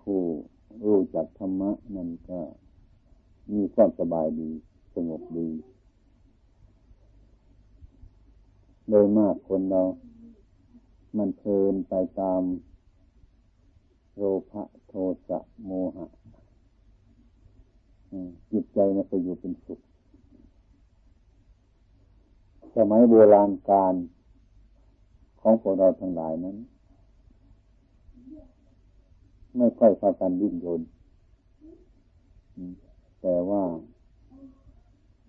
ผู้รู้จักธรรมะนั่นก็มีความสบายดี สงบดี โดยมากคนเรา มันเพลินไปตาม โลภะโทสะโมหะจิตใจมันไปอยู่เป็นสุข สมัยโบราณการของพวกเราทั้งหลายนั้น ไม่ค่อยพากันดิ้นรนแต่ว่า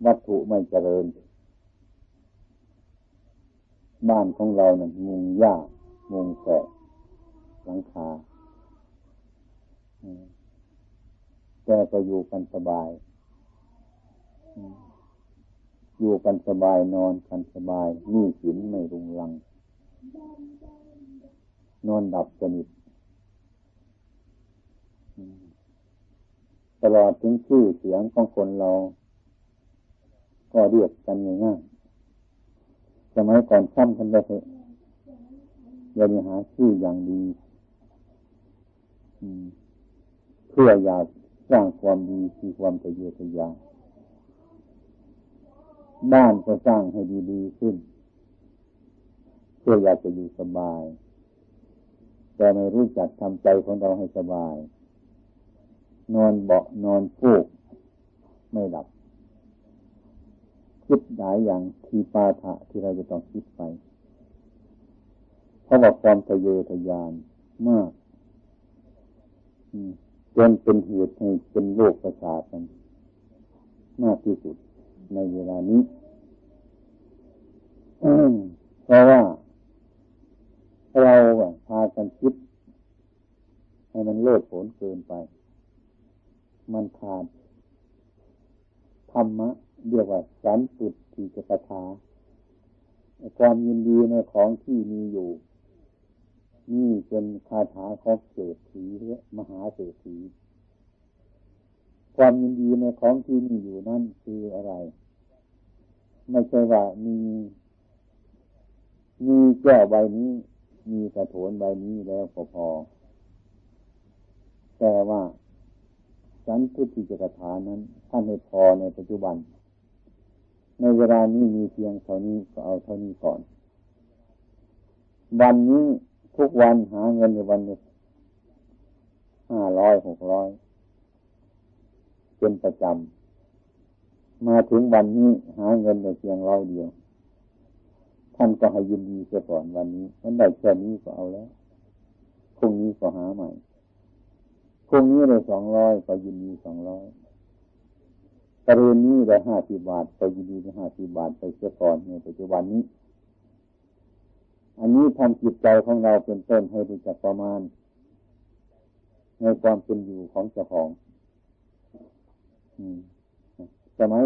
วัตถุไม่เจริญ บ้านของเราเนี่ยมุงหญ้ามุงแกหลังคาแต่ก็อยู่กันสบาย อยู่กันสบายนอนกันสบายนี่สินไม่รุงรัง นอนดับสนิทต ลอดถึงชื่อเสียงของคนเรา ก็เรียกกันง่ายๆสมัยก่อนซ้ำกันไปเถอะเราหาชื่ออย่างดีเพื่ออยากสร้างความดีมีความทะเยอทะยานบ้านก็สร้างให้ดีๆขึ้น เพื่ออยากจะอยู่สบาย แต่ไม่รู้จักทำใจของเราให้สบาย นอนเบาะนอนฟูก ไม่หลับ คิดหลายอย่างทีปาถะที่เราจะต้องคิดไป เพราะว่าความทะเยอทะยานมากจนเป็นเหตุให้เป็นโรคประสาทกันมากที่สุดในเวลานี้เพราะว่าเราพากันคิด ให้มันเลิศผลเกินไป มันขาดธรรมะเรียกว่าสันตุติจกถาความยินดีในของที่มีอยู่ นี่เป็นคาถาของเศรษฐีมหาเศรษฐีความยินดีในของที่มีอยู่นั่นคืออะไร ไม่ใช่ว่ามี มีแก้วใบนี้ มีกระโถนใบนี้แล้วพอ แต่ว่า สันพุทธิจกถานั้นท่านให้พอในปัจจุบัน ในเวลานี้มีเพียงเท่านี้ก็เอาเท่านี้ก่อน วันนี้ทุกวันหาเงินในวันนี้ห้าร้อยหกร้อยเป็นประจำมาถึงวันนี้หาเงินในเพียงร้อยเดียวท่านก็ให้ยินดีเสียก่อนวันนี้มันได้แค่นี้ก็เอาแล้วพรุ่งนี้ก็หาใหม่ พรุ่งนี้ได้สองร้อยก็ยินดีสองร้อยกรณีนี้ได้ห้าสิบบาทก็ยินดีได้ห้าสิบบาทไปเสียก่อนในปัจจุบันนี้ อันนี้ทำจิตใจของเราเป็นต้นให้รู้จักประมาณ ในความเป็นอยู่ของเจ้าของสมัย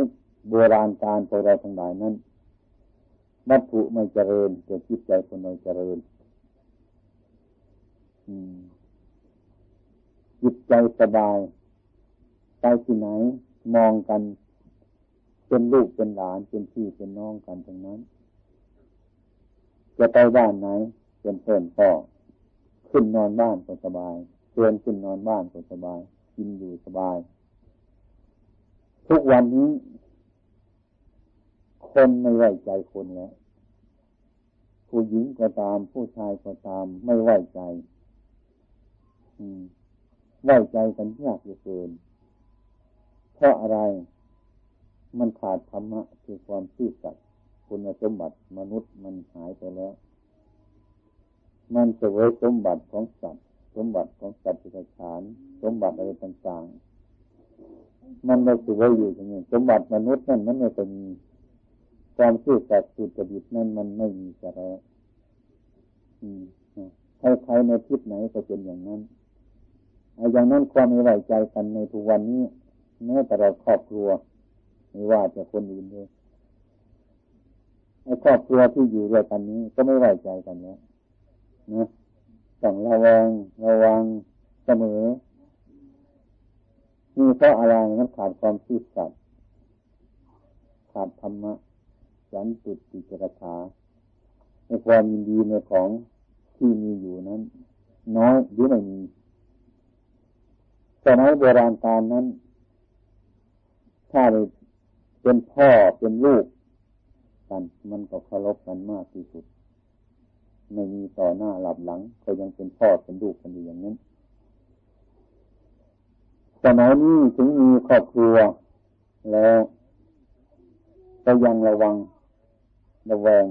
โบราณการพวกเราทั้งหลายนั้น วัตถุไม่เจริญแต่จิตใจคนเราเจริญ อืม จิตใจสบาย ไปที่ไหนมองกัน เป็นลูกเป็นหลานเป็นพี่เป็นน้องกันทั้งนั้น จะไปบ้านไหนเป็นเพื่อนพ่อขึ้นนอนบ้านก็สบายเตือนขึ้นนอนบ้านก็สบาย กินอยู่สบาย ทุกวันนี้ คนไม่ไว้ใจคนแล้วผู้หญิงก็ตาม ผู้ชายก็ตาม ไม่ไว้ใจ อืม ไว้ใจกันยากเหลือเกิน เพราะอะไร มันขาดธรรมะคือความซื่อสัตย์คุณสมบัติมนุษย์มันหายไปแล้ว มันเสวยสมบัติของสัตว์สมบัติของสัตว์ประชานสมบัติอะไรต่างๆ มันไม่เสวยอยู่อย่างนี้สมบัติมนุษย์นั่นมันไม่เป็นความซื่อสัตย์สุจริตนั่นมันไม่มีจะแล้วใครๆในทิศไหนก็เป็นอย่างนั้น อย่างนั้นความไม่ไว้ใจกันในทุกวันนี้แม้แต่เราครอบครัวไม่ว่าจะคนอื่นด้วยไอ้ครอบครัวที่อยู่ด้วยกันนี้ก็ไม่ไว้ใจกันแล้วนะต้องระวังระวังเสมอนี่เพราะอะไรมันขาดความซื่อสัตย์ขาดธรรมะสันตุติจรถาในความยินดีในของที่มีอยู่นั้น น้อยหรือไม่มี สมัยโบราณการนั้น ถ้าเป็นพ่อเป็นลูกกันมันก็เคารพกันมากที่สุด ไม่มีต่อหน้าหลับหลัง ก็ยังเป็นพ่อเป็นลูกกันอยู่อย่างนั้นสมัยนี้ถึงมีครอบครัว แล้วก็ยังระวังระแวง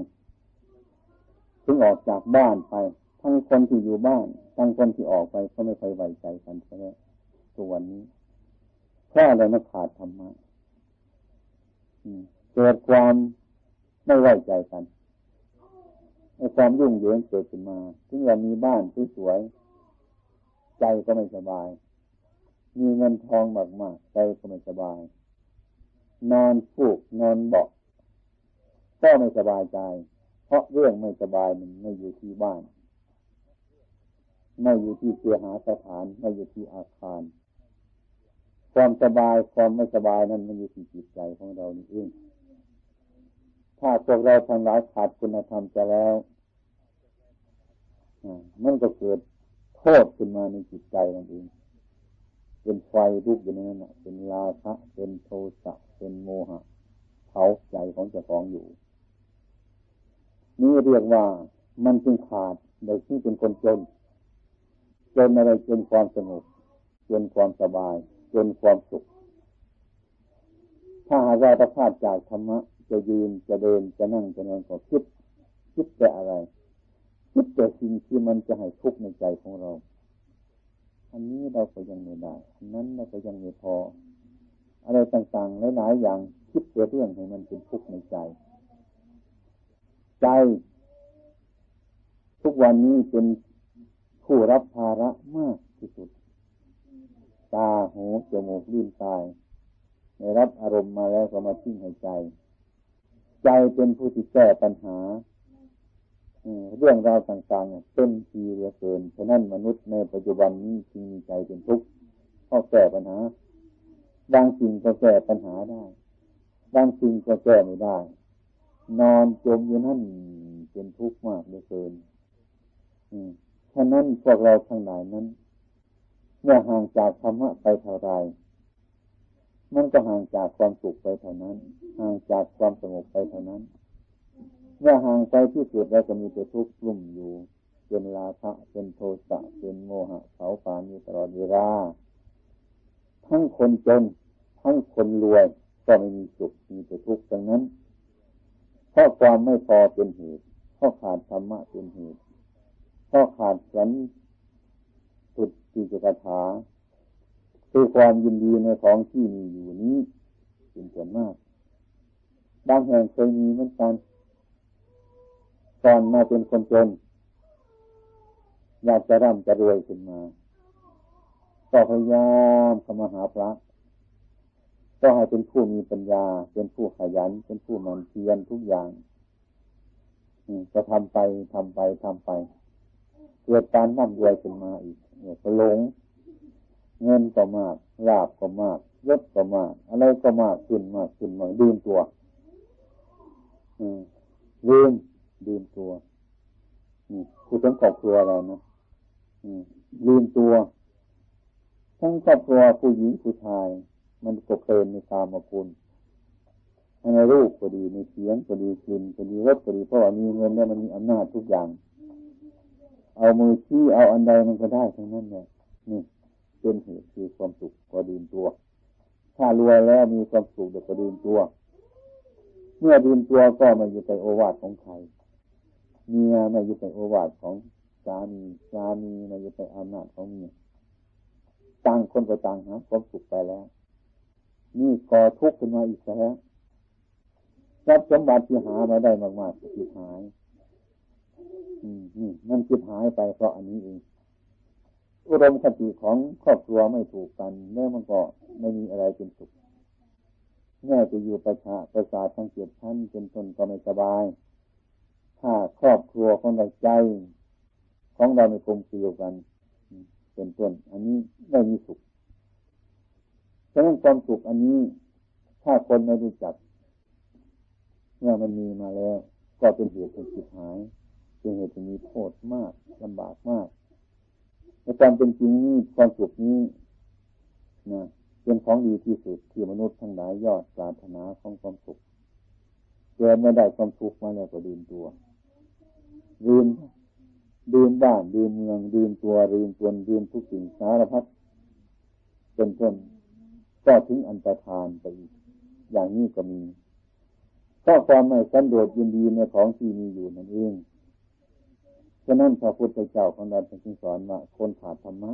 ถึงออกจากบ้านไป ทั้งคนที่อยู่บ้าน ทั้งคนที่ออกไปก็ไม่ค่อยไว้ใจกันใช่ไหม ตัววันนี้แค่อะไรนะขาดธรรมะเกิดความไม่ไว้ใจกันไอ้ความยุ่งเหยิงเกิดขึ้นมาถึงเรามีบ้านสวยๆใจก็ไม่สบาย มีเงินทองมากๆใจก็ไม่สบาย นอนฟูกนอนเบาก็ไม่สบายใจ เพราะเรื่องไม่สบายมันไม่อยู่ที่บ้าน ไม่อยู่ที่เสียหาสถาน ไม่อยู่ที่อาคาร ความสบายความไม่สบายนั้นมันอยู่ที่จิตใจของเรานี่เองถ้าพวกเราทั้งหลายขาดคุณธรรมจะแล้วมันก็เกิดโทษขึ้นมาในจิตใจนั่นเอง เป็นไฟลุกอยู่ในนั้นเป็นราคะเป็นโทสะเป็นโมหะเผาใจของเจ้าของอยู่ นี่เรียกว่ามันจึงขาดโดยที่เป็นคนจน จนอะไรจนความสงบจนความสบาย จนความสุข ถ้าหากเราประพาดจากธรรมะ จะยืนจะเดินจะนั่งจะนอนก็คิด คิดแต่อะไร คิดแต่สิ่งที่มันจะให้ทุกข์ในใจของเรา อันนี้เราก็ยังไม่ได้อันนั้นเราก็ยังไม่พอ อะไรต่างๆหลายๆอย่างคิดแต่เรื่องให้มันเป็นทุกข์ในใจ ใจ ทุกวันนี้เป็นผู้รับภาระมากที่สุด ตาหูจมูกลิ้นกายในรับอารมณ์มาแล้วก็มาทิ้งให้ใจ ใจเป็นผู้ที่แก้ปัญหาเรื่องราวต่างๆเป็นทีเหลือเกินฉะนั้นมนุษย์ในปัจจุบันนี้จึงมีใจเป็นทุกข์เพราะแก้ปัญหาบางสิ่งก็แก้ปัญหาได้บางสิ่งก็แก้ไม่ได้ นอนจมอยู่นั่นเป็นทุกข์มากเหลือเกินฉะนั้นพวกเราทั้งหลายนั้น เมื่อห่างจากธรรมะไปเท่าไรมันก็ห่างจากความสุขไปเท่านั้น ห่างจากความสงบไปเท่านั้น เมื่อห่างไปที่สุดแล้วก็มีแต่ทุกข์กลุ่มอยู่เป็นราคะเป็นโทสะเป็นโมหะเผาปานอยู่ตลอดเวลาทั้งคนจน ทั้งคนรวยก็ไม่มีสุขมีแต่ทุกข์ดังนั้นเพราะความไม่พอเป็นเหตุเพราะขาดธรรมะเป็นเหตุเพราะขาดสัน สุดจิจกถาคือความยินดีในของที่มีอยู่นี้เป็นส่วนมากบางแห่งเคยมีเหมือนกันตอนมาเป็นคนจนอยากจะร่ำจะรวยขึ้นมาก็พยายามเข้ามาหาพระก็ให้เป็นผู้มีปัญญา เป็นผู้ขยัน เป็นผู้มันเพียรทุกอย่างจะทำไปทำไปทำไป เกิดการนั่งรวยขึ้นมาอีก ก็หลง เงินก็มากลาบก็มากยศก็มากอะไรก็มากขึ้นมากขึ้นมาดืมตัวลืมลืมตัวผู้ทั้งครอบครัวเรานะลืมตัว ทั้งครอบครัวผู้หญิงผู้ชาย มันก็เพลินในตามมาคุณในรูปก็ดีในเสียงก็ดีกลิ่นก็ดีรสก็ดีเพราะว่ามีเงินแล้วมันมีอำนาจทุกอย่าง เอามือชี้เอาอันใดมันก็ได้ทั้งนั้นเนี่ยนี่เป็นเหตุคือความสุขก็ดีนตัว ถ้ารวยแล้วมีความสุขเดี๋ยวก็ดีนตัว เมื่อดีนตัวก็ไม่อยู่ในโอวาทของใครเมียไม่อยู่ในโอวาทของสามีสามีไม่อยู่ในอำนาจของเมียต่างคนก็ต่างหาความสุขไปแล้ว นี่ก่อทุกข์ขึ้นมาอีกแล้วทรัพย์สมบัติที่หามาได้มากๆจิตหาย นี่มันจิตหายไปเพราะอันนี้เองอุดมคติของครอบครัวไม่ถูกกันแม่มันก็ไม่มีอะไรเป็นสุขแม่จะอยู่ประชาประสาททั้งเจ็ดชั้นเป็นต้นก็ไม่สบาย ถ้าครอบครัวของเราใจ ของเราไม่กลมเกลียวกันเป็นต้น อันนี้ไม่มีสุขฉะนั้นความสุขอันนี้ ถ้าคนไม่รู้จักเมื่อมันมีมาแล้ว ก็เป็นเหตุเป็นจิตหาย เป็นเหตุที่มีโทษมากลำบากมากในความเป็นจริงนี้ความสุขนี้นะเป็นของดีที่สุดที่มนุษย์ทั้งหลายยอดปรารถนาของความสุขเกิดม่ได้ความทุกข์มาแล้วก็ดื่มตัวดื่มดืมบ้านดืมเมืองดืมตัวดืมตนดืมทุกสิ่งสารพัดเป็นต้นก็ถึงอันตรธานไปอย่างนี้ก็มีก็ความไม่สันโดษยินดีในของที่มีอยู่นั่นเองะนั้นพระพุทธเจ้าของเราจึงสอนว่าคนขาดธรรมะ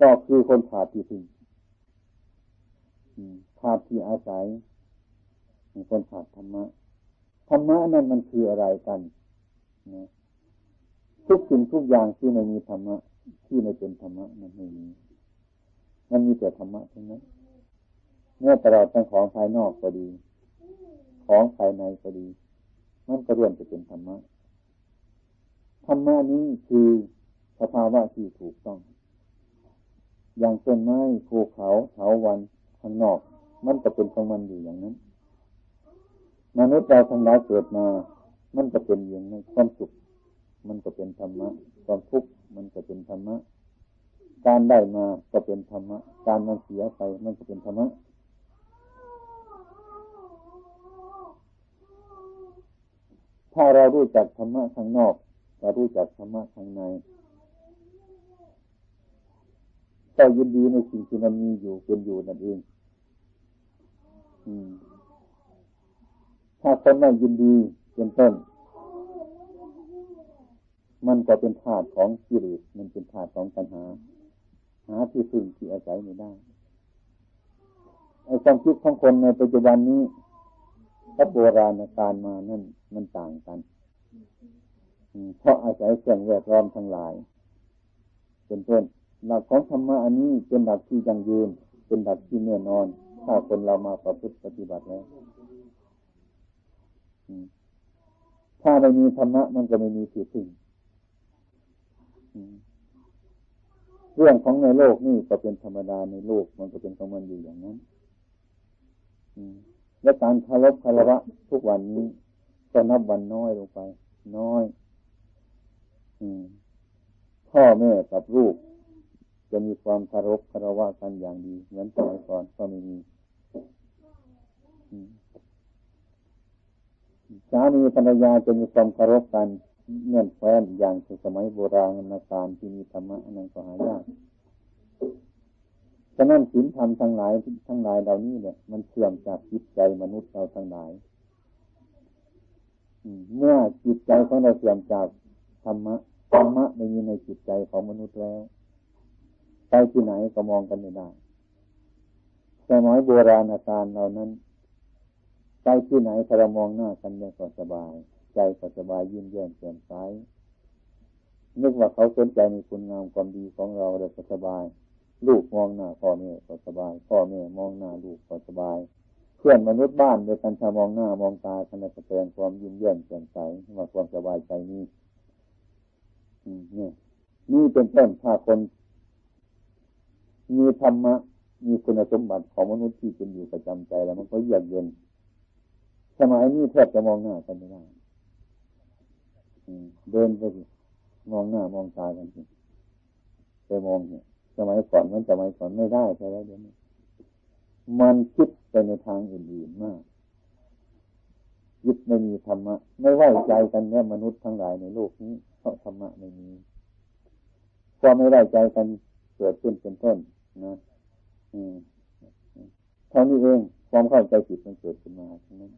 ก็คือคนขาดที่พึ่งขาดที่อาศัยคนขาดธรรมะธรรมะนั่นมันคืออะไรกันนะทุกสิ่งทุกอย่างที่ไม่มีธรรมะ ที่ไม่เป็นธรรมะมันไม่มีมันมีแต่ธรรมะทั้งนั้นเมื่อตลอดทั้งของภายนอกก็ดี ของภายในก็ดี มันก็ร่วมจะเป็นธรรมะ ธรรมะนี้คือสภาวะที่ถูกต้อง อย่างต้นไม้ภูเขาเถาวันข้างนอก มันจะเป็นของมันอยู่อย่างนั้น มนุษย์เราทั้งหลายเกิดมา มันจะเป็นอย่างนั้นความสุข มันก็เป็นธรรมะ ความทุกข์มันก็เป็นธรรมะ การได้มาก็เป็นธรรมะ การมันเสียไปมันก็เป็นธรรมะถ้าเรารู้จักธรรมะข้างนอก เรารู้จักธรรมะข้างในก็ยินดีในสิ่งที่มันมีอยู่เป็นอยู่นั่นเองถ้าคนไม่ยินดีเป็นต้น มันก็เป็นธาตุของกิเลสมันเป็นธาตุของปัญหา หาที่พึ่งที่อาศัยไม่ได้ไอ้ความคิดของคนในปัจจุบันนี้กับโบราณการมานั่นมันต่างกัน เพราะอาศัยสิ่งแวดล้อมทั้งหลายเป็นต้นหลักของธรรมะอันนี้เป็นหลักที่ยังยืน เป็นหลักที่แน่นอน ถ้าคนเรามาประพฤติปฏิบัติแล้วถ้าไม่มีธรรมะมันจะไม่มีที่พึ่งเรื่องของในโลกนี่ก็เป็นธรรมดาในโลกมันก็เป็นของมันอยู่อย่างนั้นและการคารพคารวะทุกวันนี้ก็นับวันน้อยลงไป น้อย พ่อแม่กับลูกจะมีความคารพคารวะกันอย่างดี เหมือนสมัยก่อนก็ไม่มีสามีภรรยาจะมีความคารพกันเงื่อนแฟ้นอย่างสมัยโบราณนาการที่มีธรรมะนั้นก็หายากฉะนั้นศีลธรรมทั้งหลายทั้งหลายเหล่านี้เนี่ย มันเชื่อมจากจิตใจมนุษย์เราทั้งหลายเมื่อจิตใจของเราเสื่อมจาก ธรรมะธรรมะไม่มีในจิตใจของมนุษย์แล้ว ไปที่ไหนก็มองกันไม่ได้สมัยโบราณการเหล่านั้น ไปที่ไหนถ้าเรามองหน้ากันยังก็สบาย ใจก็สบายยิ้มแย้มแจ่มใสนึกว่าเขาสนใจในคุณงามความดีของเราเราก็สบาย ลูกมองหน้าพ่อแม่ก็สบาย พ่อแม่มองหน้าลูกก็สบาย เพื่อนมนุษย์บ้านโดยการมองหน้า มองตาขณะแสดงความยิ้มแย้มแจ่มใสว่าความสบายใจนี้ นี่เป็นต้นถ้าคน มีธรรมะ มีคุณสมบัติของมนุษย์ที่เป็นอยู่ประจำใจแล้ว มันก็เยือกเย็น สมัยนี้แทบจะมองหน้ากันไม่ได้เดินไปมองหน้ามองตากันสิไปมองเนี่ยสมัยก่อนมันสมัยก่อนไม่ได้ใช่ไหมเดี๋ยวนี้มันคิดไปในทางอื่นๆมากยึดไม่มีธรรมะ ไม่ไว้ใจกันเนี่ยมนุษย์ทั้งหลายในโลกนี้ ราะธรรมะไม่มีความไม่ไว้ใจกันเกิดขึ้นเป็นต้นนะอืมเท่านี้เองความเข้าใจผิดมันเกิดขึ้นมาทั้งนั้น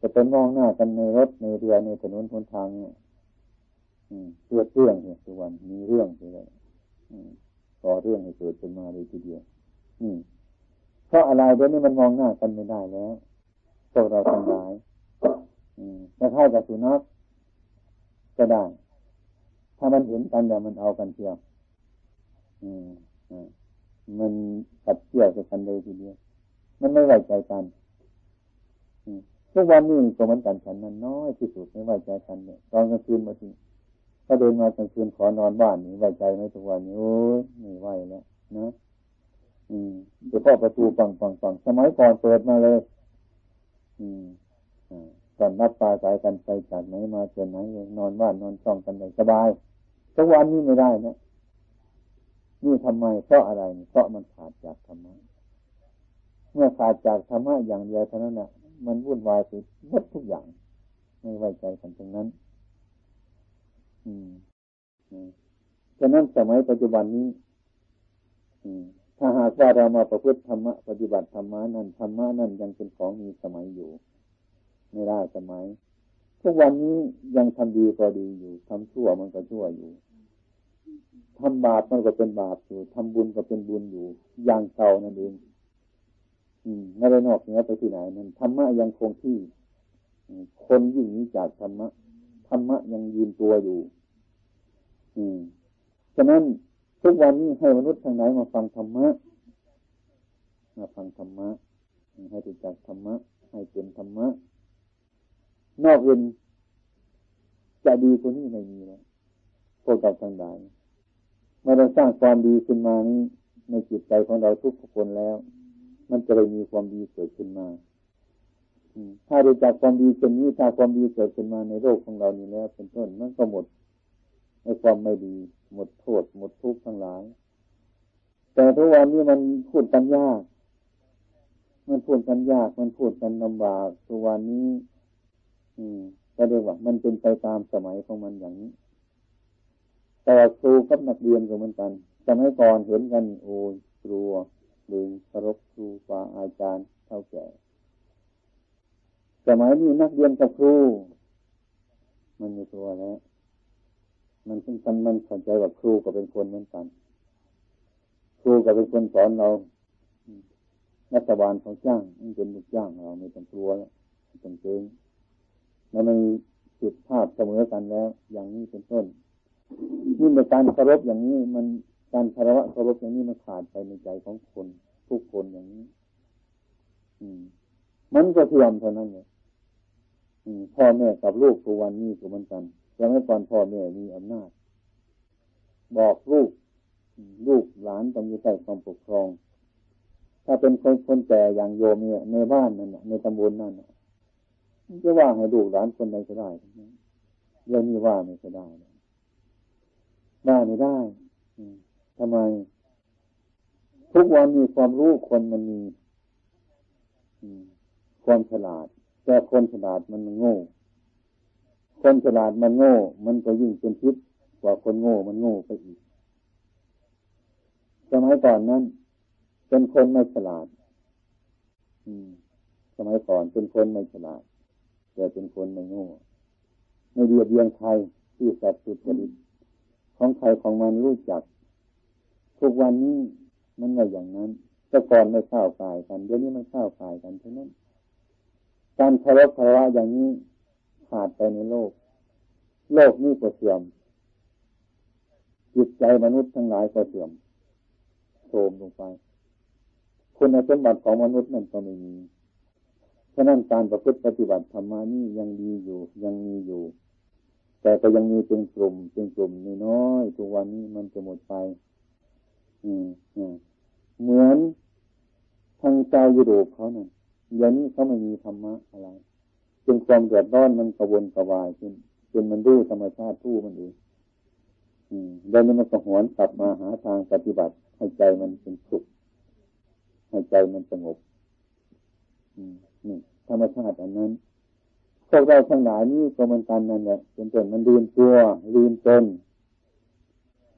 จะไปมองหน้ากันในรถในเรือในถนนหนทางเนี่ยเพื่อเรื่องเนี่ยทุกวันมีเรื่องเลยก่อเรื่องให้เกิดขึ้นมาเลยทีเดียวนี่เพราะอะไรเดี๋ยวนี้มันมองหน้ากันไม่ได้แล้วพวกเราทั้งหลายจะเข้ากับสุนัข ก็ได้ ถ้ามันเห็นกันเดี๋ยวมันเอากันเที่ยวมันตัดเกี่ยวกันเลยทีเดียว มันไม่ไว้ใจกันทุกวันนี้ก็เหมือนกันฉันนั้นน้อยที่สุดไม่ไว้ใจกันเนี่ยตอนกลางคืนมาทีถ้าเดินมากลางคืนขอนอนบ้านนี่ไว้ใจไหมทุกวันนี้โอ้ยไม่ไหวแล้วนะอืมเดี๋ยวพ่อประตูฟังฟังฟังสมัยก่อนเปิดมาเลย อืมอ่า ก่อนนับปลาสายกันไปจากไหนมาเจากไหนนอนบ้านอนช่องกันได้สบายทุกวันนี้ไม่ได้นะนี่ทำไมเพราะอะไรเพราะมันขาดจากธรรมะเมื่อขาดจากธรรมะอย่างเดียวเท่านั้นนะมันวุ่นวายไปหมดทุกอย่าง ไม่ไว้ใจกันตรงนั้น อืมฉะนั้นสมัยปัจจุบันนี้อืมถ้าหากว่าเรามาประพฤติธรรมะปฏิบัติธรรมะนั้นธรรมะนั้นยังเป็นของมีสมัยอยู่ ไม่ได้สมัยทุกวันนี้ยังทำดีก็ดีอยู่ทำชั่วมันก็ชั่วอยู่ทำบาปมันก็เป็นบาปอยู่ทำบุญก็เป็นบุญอยู่ อย่างเก่านั่นเองอืมไม่ได้นอกเหนือไปที่ไหนนั่นธรรมะยังคงที่คนยิ่งนี้จากธรรมะธรรมะยังยืนตัวอยู่ อืมฉะนั้นทุกวันนี้ให้มนุษย์ทางไหนมาฟังธรรมะมาฟังธรรมะให้รู้จักธรรมะให้เป็นธรรมะ นอกเว้นจะดีกว่านี้ไม่มีแล้วพวกเราทั้งหลายเมื่อเราสร้างความดีขึ้นมานี้ในจิตใจของเราทุกคนแล้ว มันจะได้มีความดีเกิดขึ้นมาถ้ารู้จักความดีเช่นนี้ถ้าความดีเกิดขึ้นมาในโลกของเรานี้แล้วเป็นต้นมันก็หมดในความไม่ดี หมดโทษ หมดทุกข์ทั้งหลาย แต่ทุกวันนี้มันพูดกันยาก มันพูดกันยาก มันพูดกันลำบากทุกวันนี้ ก็เรียกว่า มันเป็นไปตามสมัยของมันอย่างนี้ แต่ครูกับนักเรียนก็เหมือนกันสมัยก่อนเห็นกัน โอ้ยครูหรือเคารพครูฟาอาจารย์เท่าแก่สมัยนี้นักเรียนกับครู มันมีตัวแล้วมันเป็นคนมันสนใจว่าครูก็เป็นคนเหมือนกัน ครูก็เป็นคนสอนเรารัฐบาลเขาจ้างมันเป็นลูกจ้างเราไม่ต้องกลัวแล้วต้องเกรง แล้วมันจุดภาพเสมอกันแล้ว อย่างนี้เป็นต้นนี่ในการเคารพอย่างนี้มันการคารวะเคารพอย่างนี้มันขาดไปในใจของคนทุกคนอย่างนี้ อืม มันก็เทียมเท่านั้นเลยพ่อแม่กับลูกทุกวันนี้ก็เหมือนกันสมัยก่อนพ่อแม่มีอำนาจ บอกลูก ลูกหลานต้องอยู่ใต้ความปกครอง ถ้าเป็นคนคนแก่อย่างโยมเนี่ยในบ้านนั่นในตำบลนั่น จะว่าให้ลูกหลานคนใดก็ได้เรื่องนี้ว่าไม่ก็ได้ได้ไม่ได้ทำไม ทุกวันมีความรู้คนมันมีความฉลาด แต่คนฉลาดมันโง่ คนฉลาดมันโง่ มันก็ยิ่งเป็นพิษกว่าคนโง่มันโง่ไปอีกสมัยก่อนนั้น เป็นคนไม่ฉลาด อืม สมัยก่อนเป็นคนไม่ฉลาด แต่เป็นคนไม่โง่ไม่เบียดเบียนใครที่สัตว์สุดจริตของใครของมันรู้จัก ทุกวันนี้มันไม่อย่างนั้นแต่ก่อนไม่เข้ากายกันเดี๋ยวนี้มันเข้ากายกันเท่านั้น การเคารพคารวะอย่างนี้ขาดไปในโลก โลกนี้ก็เสื่อมจิตใจมนุษย์ทั้งหลายก็เสื่อมโทมลงไป คุณสมบัติของมนุษย์นั่นก็ไม่มี ฉะนั้นการประพฤติปฏิบัติธรรมานี่ยังดีอยู่ ยังมีอยู่ แต่ก็ยังมีเป็นกลุ่มเป็นกลุ่มน้อยทุกวันนี้มันจะหมดไปอืมเหมือนทางเจ้ายุโรปเขานั่นอย่างนี้เขาไม่มีธรรมะอะไรจนความเดือดร้อนมันกระวนกระวายขึ้นจนมันรู้ธรรมชาติทู่มันเองแล้วนี่มันก็หวนกลับมาหาทางปฏิบัติให้ใจมันเป็นสุขให้ใจมันสงบ นี่ธรรมชาติอันนั้นพวกเราทั้งหลายนี่ก็มันกันนั่นแหละจนจนมันลืมตัวลืมตน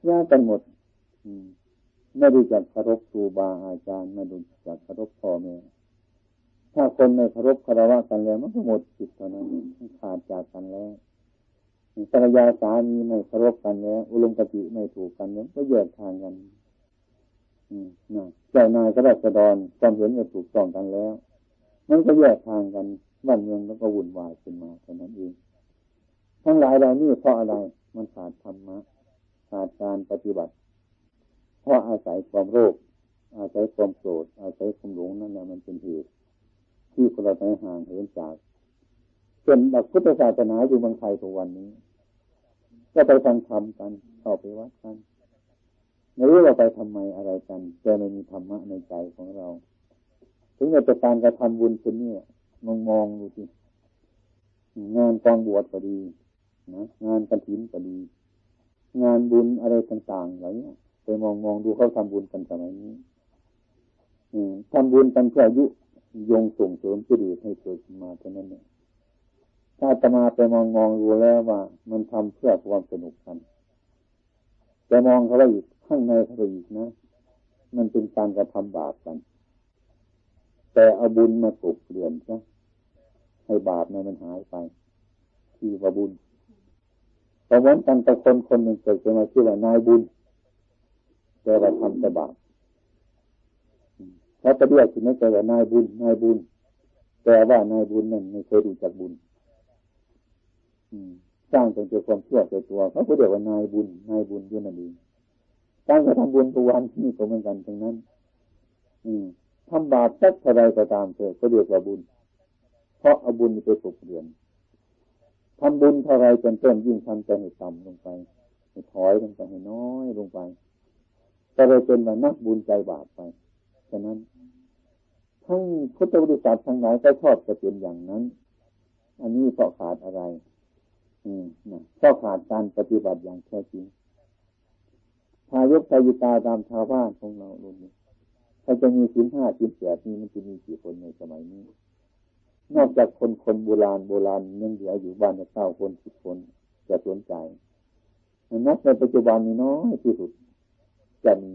ยากกันหมดไม่รู้จักเคารพครูบาอาจารย์ไม่รู้จักเคารพพ่อแม่ถ้าคนไม่เคารพคารวะกันแล้วมันก็หมดจิตเท่านั้นขาดจากกันแล้วภรรยาสามีไม่เคารพกันแล้วอุลมกติไม่ถูกกันแล้วก็แยกทางกันนะเจ้านายก็ได้สะดอนความเห็นไม่ถูกต้องกันแล้ว มันก็แยกทางกันบ้านเมืองแล้วก็วุ่นวายขึ้นมาเท่านั้นเองทั้งหลายเหล่านี้เพราะอะไร มันขาดธรรมะขาดการปฏิบัติ เพราะอาศัยความโรค อาศัยความโกรธ อาศัยความหลงนั่นแหละมันเป็นเหตุที่คนเราไปห่างเหินจากเป็นหลักพุทธศาสนาอยู่เมืองไทยทุกวันนี้ ก็ไปฟังธรรมกันเข้าไปวัดกันไม่รู้เราไปทำไมอะไรกันแต่ไม่มีธรรมะในใจของเรา ถึงจะการกระทำบุญคนนี้มองมองดูสิงานกองบวชก็ดีนะงานกระถินก็ดี งานบุญอะไรต่างๆเหล่านี้แมองมองดูเขาทำบุญกันสมัยนี้ทำบุญกันเพื่อายุยงส่งเสริมจิตให้เกิดขึ้นมาเท่านั้นเนี่ยถ้าจะมาไปมองมองดูแล้วว่า มันทำเพื่อความสนุกกันจะมองเขาไปอีกข้างในเขาไปอีกนะ มันเป็นการกระทำบาปกัน แต่เอาบุญมากบเกลื่อนซะให้บาปนั้นมันหายไปที่ว่าบุญเพราะเหมือนกันแต่คนคนหนึ่งเกิดขึ้นมาชื่อว่านายบุญ แต่ว่าทำแต่บาปเขาจะเรียกถึงไม่แต่ว่านายบุญนายบุญ แต่ว่านายบุญนั่นไม่เคยรู้จักบุญสร้างเป็นตัวความชั่วตัวตัวเขาก็เรียกว่านายบุญนายบุญด้วยนั่นเองการกระทำบุญทุกวันนี่ก็เหมือนกันทั้งนั้น อืม ทำบาปสักเท่าไรก็ตามเถอะก็เรียกว่าบุญ เพราะเอาบุญไปปลุกเรือนทำบุญเท่าไรจนต้นยิ่งทำใจให้ต่ำลงไปถอยลงไปให้น้อยลงไปก็เลยเป็นว่านักบุญใจบาปไป ฉะนั้น ทั้งพุทธบริษัททั้งหลายก็ชอบจะเป็นอย่างนั้น อันนี้เพราะขาดอะไร อืมนะเพราะขาดการปฏิบัติอย่างแท้จริงทายกทายิตาตามชาวบ้านของเราลุนี้ ถ้าจะมีสินห้าสินแปดนี้มันจะมีกี่คนในสมัยนี้ นอกจากคนคนโบราณโบราณยังเหลืออยู่บ้านละเก้าคนสิบคนจะสนใจนักในปัจจุบันนี้น้อยที่สุดจะมี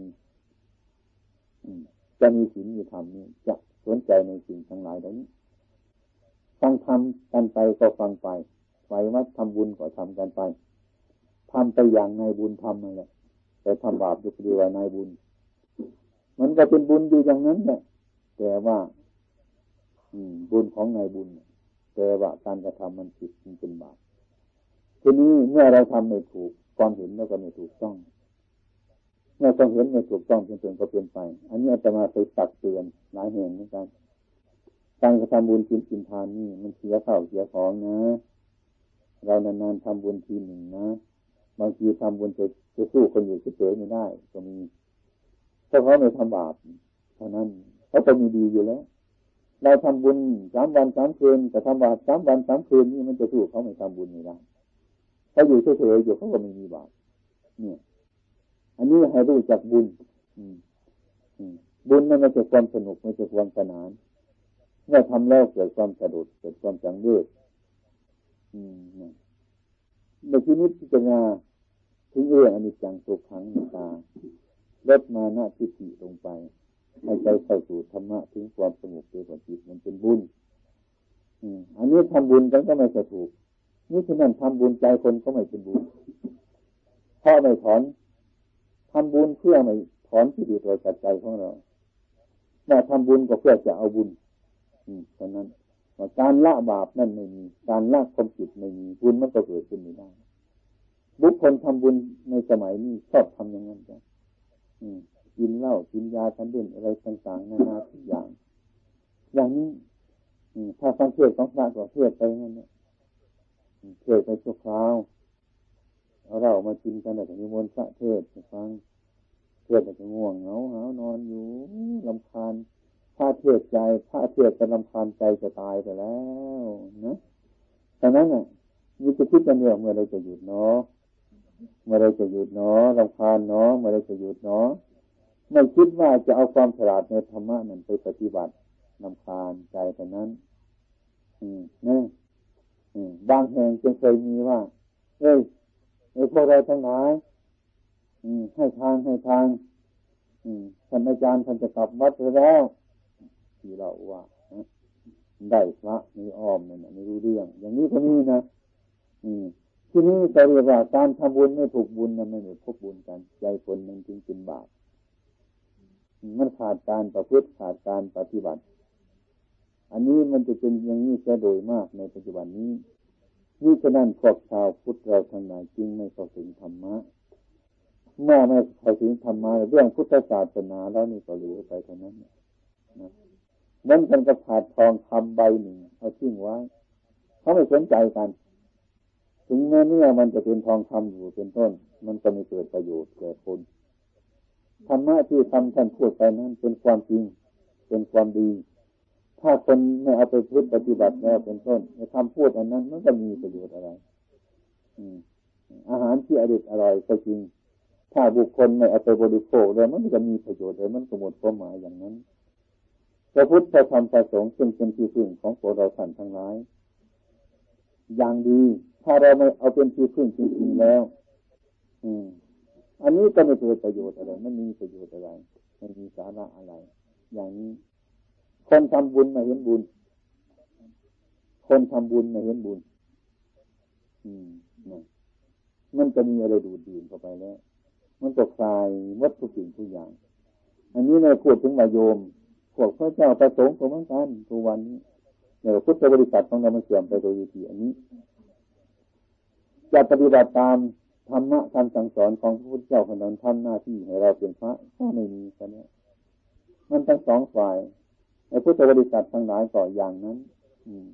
จะมีศีลมีธรรมนี่จะสนใจในสิ่งทั้งหลายเหล่านี้ฟังทำกันไปก็ฟังไปไว้วัดทำบุญก็ทำกันไปทำไปอย่างในบุญทำนั่นแหละแต่ทำบาปอยู่ดีว่านายบุญ มันก็เป็นบุญอยู่อย่างนั้นแหละแต่ว่าบุญของนายบุญแต่ว่าการกระทำมันผิดมันเป็นบาปทีนี้เมื่อเราทำไม่ถูกความเห็นแล้วก็ไม่ถูกต้องเมื่อความเห็นไม่ถูกต้องเพียงก็เป็นไป อันนี้จะมาไปตักเตือนหลายแห่งเหมือนกันการกระทำบุญกินกินทานนี่มันเสียข้าวเสียของนะ เรานานๆทำบุญทีหนึ่งนะบางทีทำบุญจะจะสู้คนอยู่เฉยๆไม่ได้ก็มี ถ้าเขาไม่ทำบาปเท่านั้นเขาจะมีดีอยู่แล้ว เราทำบุญสามวันสามคืนแต่ทำบาปสามวันสามคืนนี่มันจะสู้เขาไม่ทำบุญไม่ได้เขาอยู่เฉยๆอยู่เขาก็ไม่มีบาปเนี่ย อันนี้ให้รู้จักบุญบุญนั่นไม่ใช่ความสนุกไม่ใช่ความสนานเมื่อทำแล้วเกิดความสะดุดเกิดความจังเวชในที่นี้พิจารณาถึงเรื่องอนิจจังตุขังนิตา ลดมาหน้าทิฏฐิลงไปให้ใจเข้าสู่ธรรมะถึงความสงบเกิดจิตมันเป็นบุญอันนี้ทำบุญกันก็ไม่จะถูกนี่ฉะนั้นทำบุญใจคนก็ไม่เป็นบุญเพราะไม่ถอนทำบุญเพื่อไม่ถอนที่ดีตัวใจของเราแต่ทำบุญก็เพื่อจะเอาบุญ อืมฉะนั้นการละบาปนั่นไม่มี การละความผิดไม่มีบุญมันก็เกิดขึ้นไม่ได้บุคคลทำบุญในสมัยนี้ชอบทำอย่างนั้นจ้ะ กินเหล้ากินยาทันเด่นอะไรต่างๆนานาทุกอย่าง อย่างนี้ถ้าฟังเทศของพระก็เทศไปนั่นเนี่ยเทศไปชั่วคราวเอาเรามากินกันแต่มีมนต์พระเทศฟังเทศแต่ง่วงเหงาหานอนอยู่ลำคาญพระเทียใจพระเทียจะลำพานใจจะตายไปแล้วนะดังนั้นอะมีจะคิดกันเนี่ยเมื่อไรจะหยุดเนาะ เมื่อไรจะหยุดเนาะลำพานเนาะเมื่อไรจะหยุดเนาะไม่คิดว่าจะเอาความฉลาดในธรรมะนั้นไปปฏิบัติลำพานใจแต่นั้น อืมนี่มบางแห่งจึงเคยมีว่า เอ้ยไอ้พวกเราทั้งหลายให้ทางให้ทางท่านอาจารย์ท่านจะกลับวัดแล้วที่เราว่าได้พระมีอ้อมนั่นไม่รู้เรื่อง อย่างนี้ก็มีนะ อืม ที่นี้จะเรียกว่าการทำบุญไม่ถูกบุญนะไม่ได้พบบุญกันใจคนมันจึงเป็นบาปมันขาดการประพฤติขาดการปฏิบัติ อันนี้มันจะเป็นอย่างนี้แค่โดยมากในปัจจุบันนี้นี่ฉะนั้นพวกชาวพุทธเราทั้งหลายจึงไม่เข้าถึงธรรมะเมื่อไม่เข้าถึงธรรมะเรื่องพุทธศาสนาแล้วนี่ก็เหลือไปเท่านั้นนะเหมือนกันกับขาดทองคำใบหนึ่งเอาทิ้งไว้เขาไม่สนใจกัน ถึงแม้เนื้อมันจะเป็นทองคำอยู่เป็นต้น มันก็ไม่เกิดประโยชน์แก่คนธรรมะที่ทำท่านพูดไปนั้นเป็นความจริง เป็นความดี ถ้าคนไม่เอาไปพูดปฏิบัติแล้วเป็นต้นในคำพูดอันนั้น มันก็มีประโยชน์อะไรอาหารที่อร่อยอร่อยก็จริง ถ้าบุคคลไม่เอาไปบริโภคเลยมันจะมีประโยชน์เลยมันก็หมดความหมายอย่างนั้นพระพุทธธรรมประสงค์ซึ่งเป็นที่พึ่งของพวกเราท่านทั้งหลาย อย่างดี ถ้าเราไม่เอาเป็นที่พึ่งจริงๆแล้ว อืม อันนี้ก็ไม่เกิดประโยชน์อะไรไม่มีประโยชน์อะไรไม่มีสาระอะไร อย่างนี้ คนทำบุญมาเห็นบุญ คนทำบุญมาเห็นบุญ อืมนะมันจะมีอะไรดูดดื่มเข้าไปแล้ว มันจะคลายวัตถุสิ่งทุกอย่าง อันนี้ในพูดถึงมาโยมพวกพระเจ้าประสงค์ของมันกันทุกวันนี้ในพุทธบริษัทของเรามันเสื่อมไปโดยวิธีอันนี้ จะปฏิบัติตามธรรมะคำสั่งสอนของพระพุทธเจ้าคนนั้นทำหน้าที่ให้เราเป็นพระก็ไม่มีกันนี้มันทั้งสองฝ่ายในพุทธบริษัททั้งหลายก่ออย่างนั้น อืม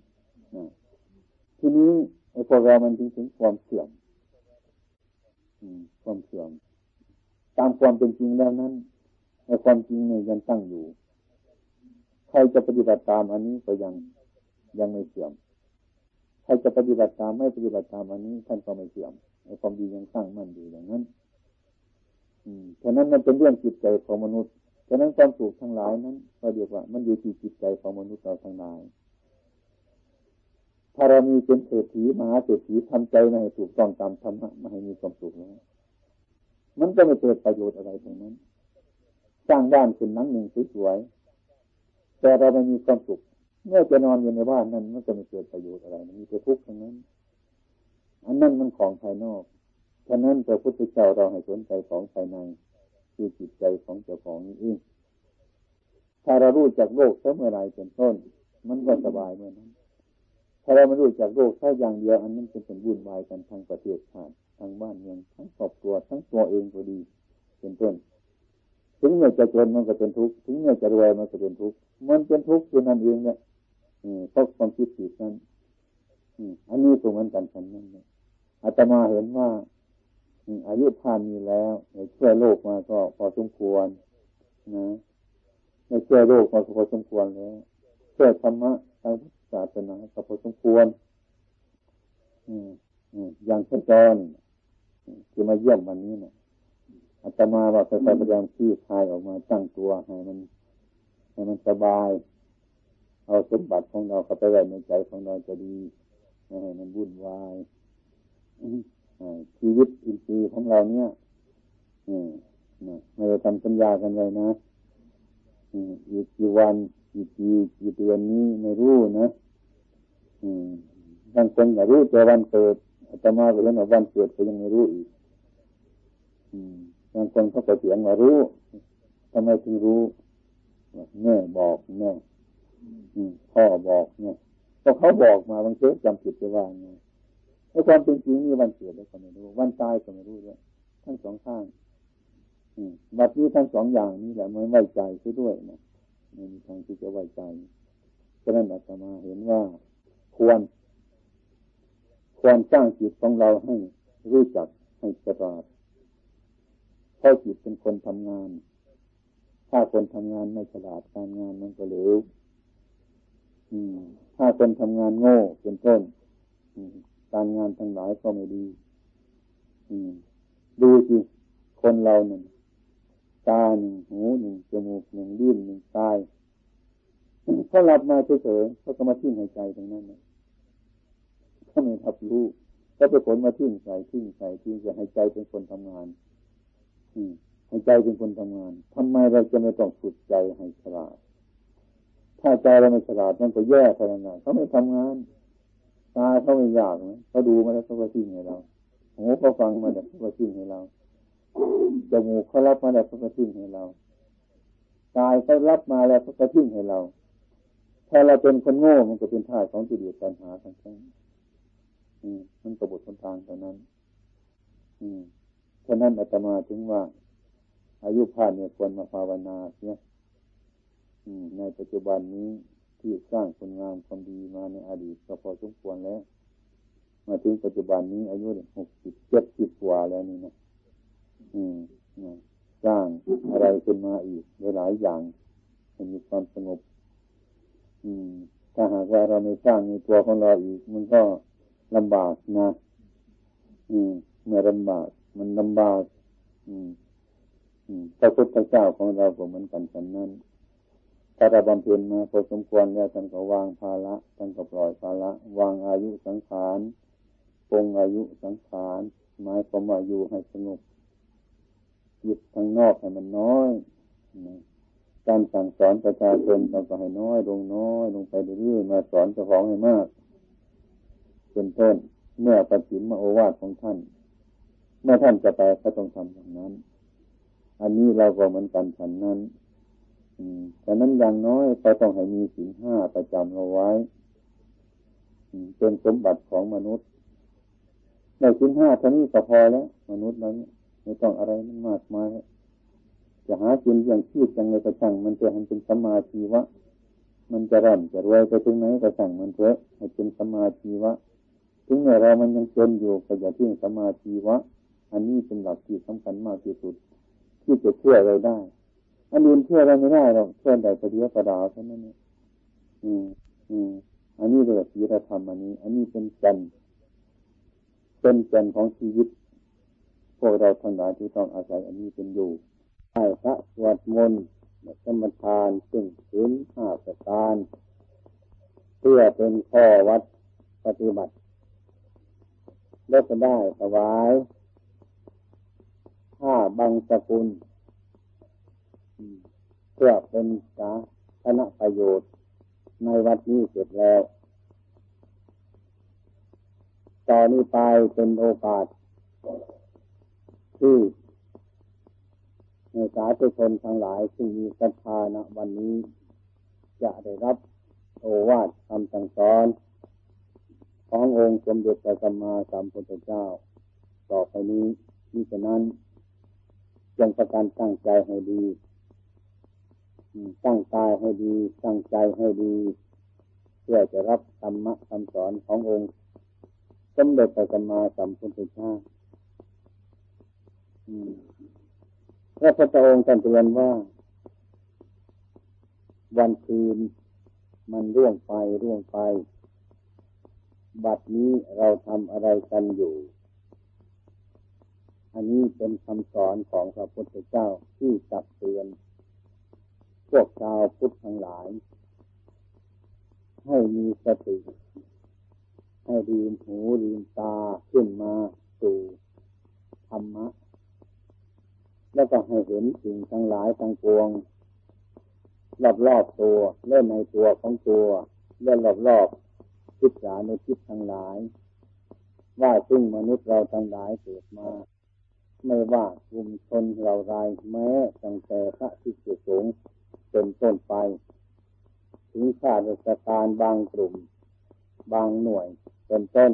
ทีนี้ไอ้พวกเรามันจึงถึงความเสื่อมความเสื่อม ตามความเป็นจริงแล้วนั้นไอ้ความจริงเนี่ยยังตั้งอยู่ ใครจะปฏิบัติตามอันนี้ก็ยังยังไม่เสื่อม รจะปฏิบัติตามไม่ปฏิบัติตามอันนี้ ท่านก็ไม่เสื่อมความดียังสร้างมั่นอยู่อย่างนั้น อืมฉะนั้นมันเป็นเรื่องจิตใจของมนุษย์ฉะนั้นความสุขทั้งหลายนั้นก็เรียกว่า มันอยู่ที่จิตใจของมนุษย์เราทั้งหลายถ้าเรามีเป็นเศรษฐีมหาเศรษฐีทำใจไม่ให้ถูกต้องตามธรรมะไม่ให้มีความสุขแล้วมันก็ไม่เกิดประโยชน์อะไรตรงนั้น สร้างบ้านขึ้นนังหนึ่งสวยแต่เราไม่มีความสุข เมื่อจะนอนอยู่ในบ้านนั้นมันจะไม่เกิดประโยชน์อะไรมันมีแต่ทุกข์ทั้งนั้น อันนั้นมันของภายนอกฉะนั้นพระพุทธเจ้าเราให้สนใจของภายในคือจิตใจของเจ้าของนี้เองถ้าเรารู้จักโลกเมื่อไรเป็นต้น มันก็สบายเมื่อนั้น ถ้าเราไม่รู้จักโลกแค่อย่างเดียวอันนั้นเป็นผลบุญวายกันทั้งประเทศชาติทั้งบ้านเมืองทั้งครอบครัวทั้งตัวเองก็ดี เป็นต้น ถึงเมื่อจะจนมันก็เป็นทุกข์ถึงเมื่อจะรวยมันก็เป็นทุกข์มันเป็นทุกข์อยู่นั่นเองเนี่ย เพราะความคิดผิดนั้นอันนี้ตรงนั้นกันฉันนั่นอาตมาเห็นว่าอายุผ่านมีแล้วช่วยโลกมาก็พอสมควรนะไม่ช่วยโลกมาพอสมควรแล้วช่วยธรรมะทางศาสนาก็พอสมควรอย่างเช่นตอนที่มาเยี่ยมวันนี้เนี่ยอาตมาว่าไปพยายามขี้คายออกมาตั้งตัวให้มันให้มันสบาย เอาสมบัติของเราเข้าไปไว้ในใจของเราจะดีให้มันวุ่นวายชีวิตอินทรีย์ของเราเนี่ยไม่ได้ทำสัญญากันไว้นะอีกกี่วันอีกกี่กี่เดือนนี้ไม่รู้นะบางคนอยากรู้แต่วันเกิดอาตมาก็เห็นว่าวันเกิดก็ยังไม่รู้อีกบางคนเขาก็เสียงว่ารู้ทำไมถึงรู้แม่บอกแม่ พ่อบอกเนี่ยพอเขาบอกมาบางทีจำผิดไปว่าไงในความเป็นจริงมีวันเกิดแล้วก็ไม่รู้ วันตายก็ไม่รู้ด้วยทั้งสองข้างบัดนี้ทั้งสองอย่างนี้แหละไม่ไว้ใจซะด้วยนะไม่มีทางที่จะไว้ใจฉะนั้นอาตมาเห็นว่า ควร ควรสร้างจิตของเราให้รู้จักให้ฉลาดเพราะจิตเป็นคนทำงาน ถ้าคนทำงานไม่ฉลาดการงานมันก็เหลว ถ้าคนทำงานโง่เป็นต้นการงานทั้งหลายก็ไม่ดีดูสิคนเราหนึ่งตาหนึ่งหูหนึ่งจมูกหนึ่งดิ้นหนึ่งตายเขาหลับมาเฉยๆเขาก็มาทิ้งหายใจตรงนั้นนะเขาไม่ทับรู้เขาไปผลมาทิ้งใส่ทิ้งใส่ทิ้งจะให้ใจเป็นคนทำงาน อืมให้ใจเป็นคนทำงานทำไมเราจะไม่ต้องฝึกใจให้ฉลาด ถ้าใจเราไม่ฉลาดมันก็แย่ขนาดนั้นเขาไม่ทำงานตาเขาไม่อยากนะเขาดูมาแล้วเขาก็ทิ้งให้เราหูเขาฟังมาแล้วเขาก็ทิ้งให้เราจมูกเขารับมาแล้วเขาก็ทิ้งให้เรากายเขารับมาแล้วเขาก็ทิ้งให้เรา ถ้าเราเป็นคนโง่มันก็เป็นท่าของจิตเดือดปัญหาทั้งนั้นมันกระบฏทางเท่านั้น อืมฉะนั้นอาตมาถึงว่า อายุผ่านเนี่ยควรมาภาวนาเนี่ย ในปัจจุบันนี้ที่สร้างคุณงามความดีมาในอดีตก็พอสมควรแล้ว มาถึงปัจจุบันนี้อายุหกสิบเจ็ดสิบกว่าแล้วนี่นะอืมสร้างอะไรขึ้นมาอีกหลายอย่างมันมีความสงบ อืม ถ้าหากว่าเราไม่สร้างในตัวของเราอีก มันก็ลำบากนะ อืม เมื่อลำบาก มันลำบากพระพุทธเจ้าของเราก็เหมือนกันฉันนั้น ถ้าเราบำเพ็ญมาพอสมควรแล้วท่านก็วางภาระท่านก็ปล่อยภาระวางอายุสังขารปงอายุสังขารหมายความว่าอยู่ให้สงบจิตทางนอกให้มันน้อยการสั่งสอนประชาชนเราก็ให้น้อยลงน้อยลงไปเรื่อยๆมาสอนเจ้าของให้มากเป็นต้นเมื่อปฏิมาโอวาทของท่าน เมื่อท่านจะไปก็ต้องทำอย่างนั้น อันนี้เราก็เหมือนกันฉันนั้น แต่นั้นอย่างน้อยก็ต้องให้มีสิ่งห้าประจำเราไว้เป็นสมบัติของมนุษย์ในสิ่งห้าเท่านี้ก็พอแล้ว มนุษย์นั้นไม่ต้องอะไรมันมากมายจะหากินอย่างชีพจังเลยก็ช่างมันจะให้เป็นสมาชีวะ มันจะร่ำจะรวยไปถึงไหนก็ช่างมันเถอะให้เป็นสมาชีวะถึงแม้เรามันยังจนอยู่ก็อย่าทิ้งสมาชีวะ อันนี้เป็นหลักที่สำคัญมากที่สุด ที่จะเชื่อเราได้ อันอื่นเชื่อเรไม่ได้หรอกเชื่อได้แต่เดียวประดาเท่านั้นเนี่ยอืมอืมอันนี้เรียกศีลธรรมอันนี้ อันนี้เป็นจันเป็นจันของชีวิต พวกเราทั้งหลายที่ต้องอาศัย อันนี้เป็นอยู่ให้พระสวดมนต์สมทานซึ่งศีลห้าประการเพื่อเป็นข้อวัดปฏิบัติแลวก็ได้ถวายผ้าบางสกุล เพื่อเป็นสาธารณประโยชน์ ในวัดนี้เสร็จแล้ว ต่อนนี้ไปเป็นโอกาส ที่ในสาธุชนทั้งหลายที่มีศรัทธาณวันนี้ จะได้รับโอวาทคำสั่งสอนขององค์สมเด็จพระสัมมาสัมพุทธเจ้า ต่อไปนี้นี่ฉะนั้นจงประการตั้งใจให้ดี ตั้งกายให้ดี ตั้งใจให้ดี เพื่อจะรับธรรมะคำสอนขององค์ สมเด็จพระสัมมาสัมพุทธเจ้าพระพุทธองค์ท่านเตือนว่า วันคืนมันร่วงไปร่วงไป บัดนี้เราทำอะไรกันอยู่ อันนี้เป็นคำสอนของพระพุทธเจ้าที่ตักเตือน พวกชาวพุทธทั้งหลาย ให้มีสติ ให้ดีมหูดีมตาขึ้นมาสู่ธรรมะ แล้วก็ให้เห็นสิ่งทั้งหลายทั้งปวงรอบรอบตัวเล่นในตัวของตัวเล่นรอบรอบคิดสาในคิดทั้งหลาย ว่าซึ่งมนุษย์เราทั้งหลายเกิดมา ไม่ว่ากลุ่มชนเรารายแม้ตั้งแต่พระที่สุสูง เป็นต้นไปถึงข้าราชการบางกลุ่ม บางหน่วย เป็นต้น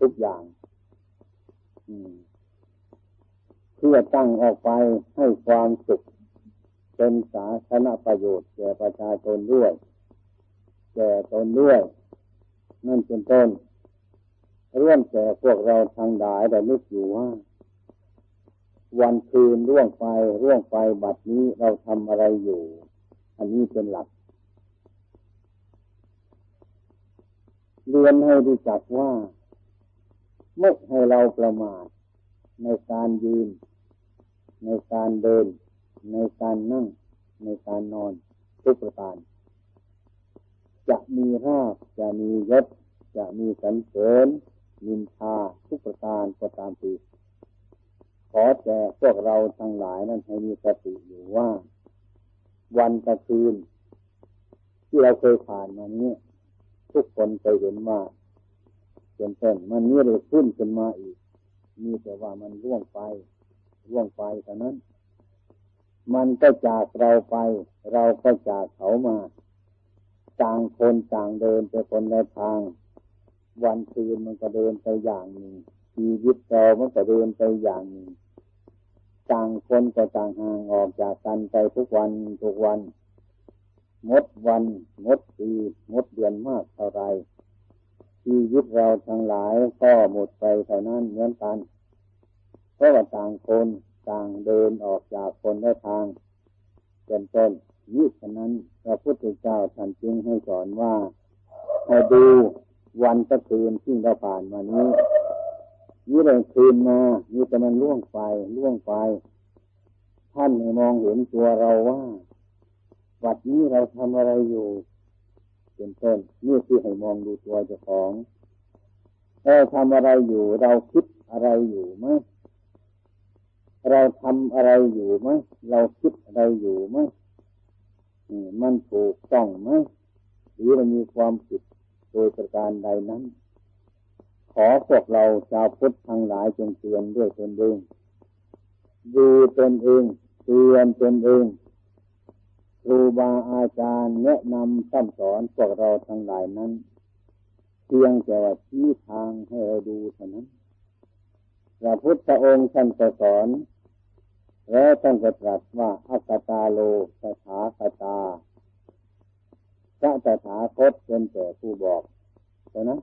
ทุกอย่างเพื่อตั้งออกไปให้ความสุข เป็นสาธารณประโยชน์แก่ประชาชนด้วยแก่ตนด้วยนั่นเป็นต้นร่วมแก่พวกเราทางดายแต่นึกอยู่ว่าวันคืนร่วงไปร่วงไปบัดนี้เราทำอะไรอยู่ อันนี้เป็นหลัก เรียนให้รู้จักว่าไม่ให้เราประมาทในการยืน ในการเดิน ในการนั่ง ในการนอนทุกประการ จะมีราบจะมียศจะมีสันเสริญมินทาทุกประการก็ตามทีขอแต่พวกเราทั้งหลายนั้นให้มีสติอยู่ว่า วันกลางคืน ที่เราเคยผ่านมานี้ทุกคนเคยเห็นว่าเป็นต้นมันนี่เลยขึ้นขึ้นมาอีก มีแต่ว่ามันร่วงไปร่วงไปเท่านั้น มันก็จากเราไป เราก็จากเขามาต่างคนต่างเดินไปคนละทาง วันคืนมันก็เดินไปอย่างหนึ่งชีวิตเรามันก็เดินไปอย่างหนึ่ง ต่างคนก็ต่างห่างออกจากกันไปทุกวันทุกวันงดวันงดปีงดเดือนมากเท่าไรชีวิตเราทั้งหลายก็หมดไปเท่านั้นเหมือนกันเพราะว่าต่างคนต่างเดินออกจากคนและทางเป็นต้นยิ่งฉะนั้นพระพุทธเจ้าท่านจึงให้สอนว่าให้ดูวันตะคืนที่เราผ่านมานี้ นี่เลยคืนมานี่แต่มันล่วงไปล่วงไป ท่านให้มองเห็นตัวเราว่าวัดนี้เราทำอะไรอยู่ เป็นต้นนี่คือให้มองดูตัวเจ้าของเราทำอะไรอยู่ เราคิดอะไรอยู่ไหมเราทำอะไรอยู่ไหมเราคิดอะไรอยู่ไหมมันถูกต้องไหมหรือมันมีความผิดโดยประการใดนั้น อพวกเราชาวพุทธทั้งหลายจงเตือนด้วยตนเองดูตนเองเตือนตนเองครูบาอาจารย์แนะนำสั่สอนพวกเราทั้งหลายนั้น เพียงแต่ว่าชี้ทางให้เราดูเท่านั้นพระพุทธองค์ท่านสอน แล้วท่านก็ตรัสว่าอัตตาโลสถาคตาพระตถาคตเป็นแต่ผู้บอกเท่านั้น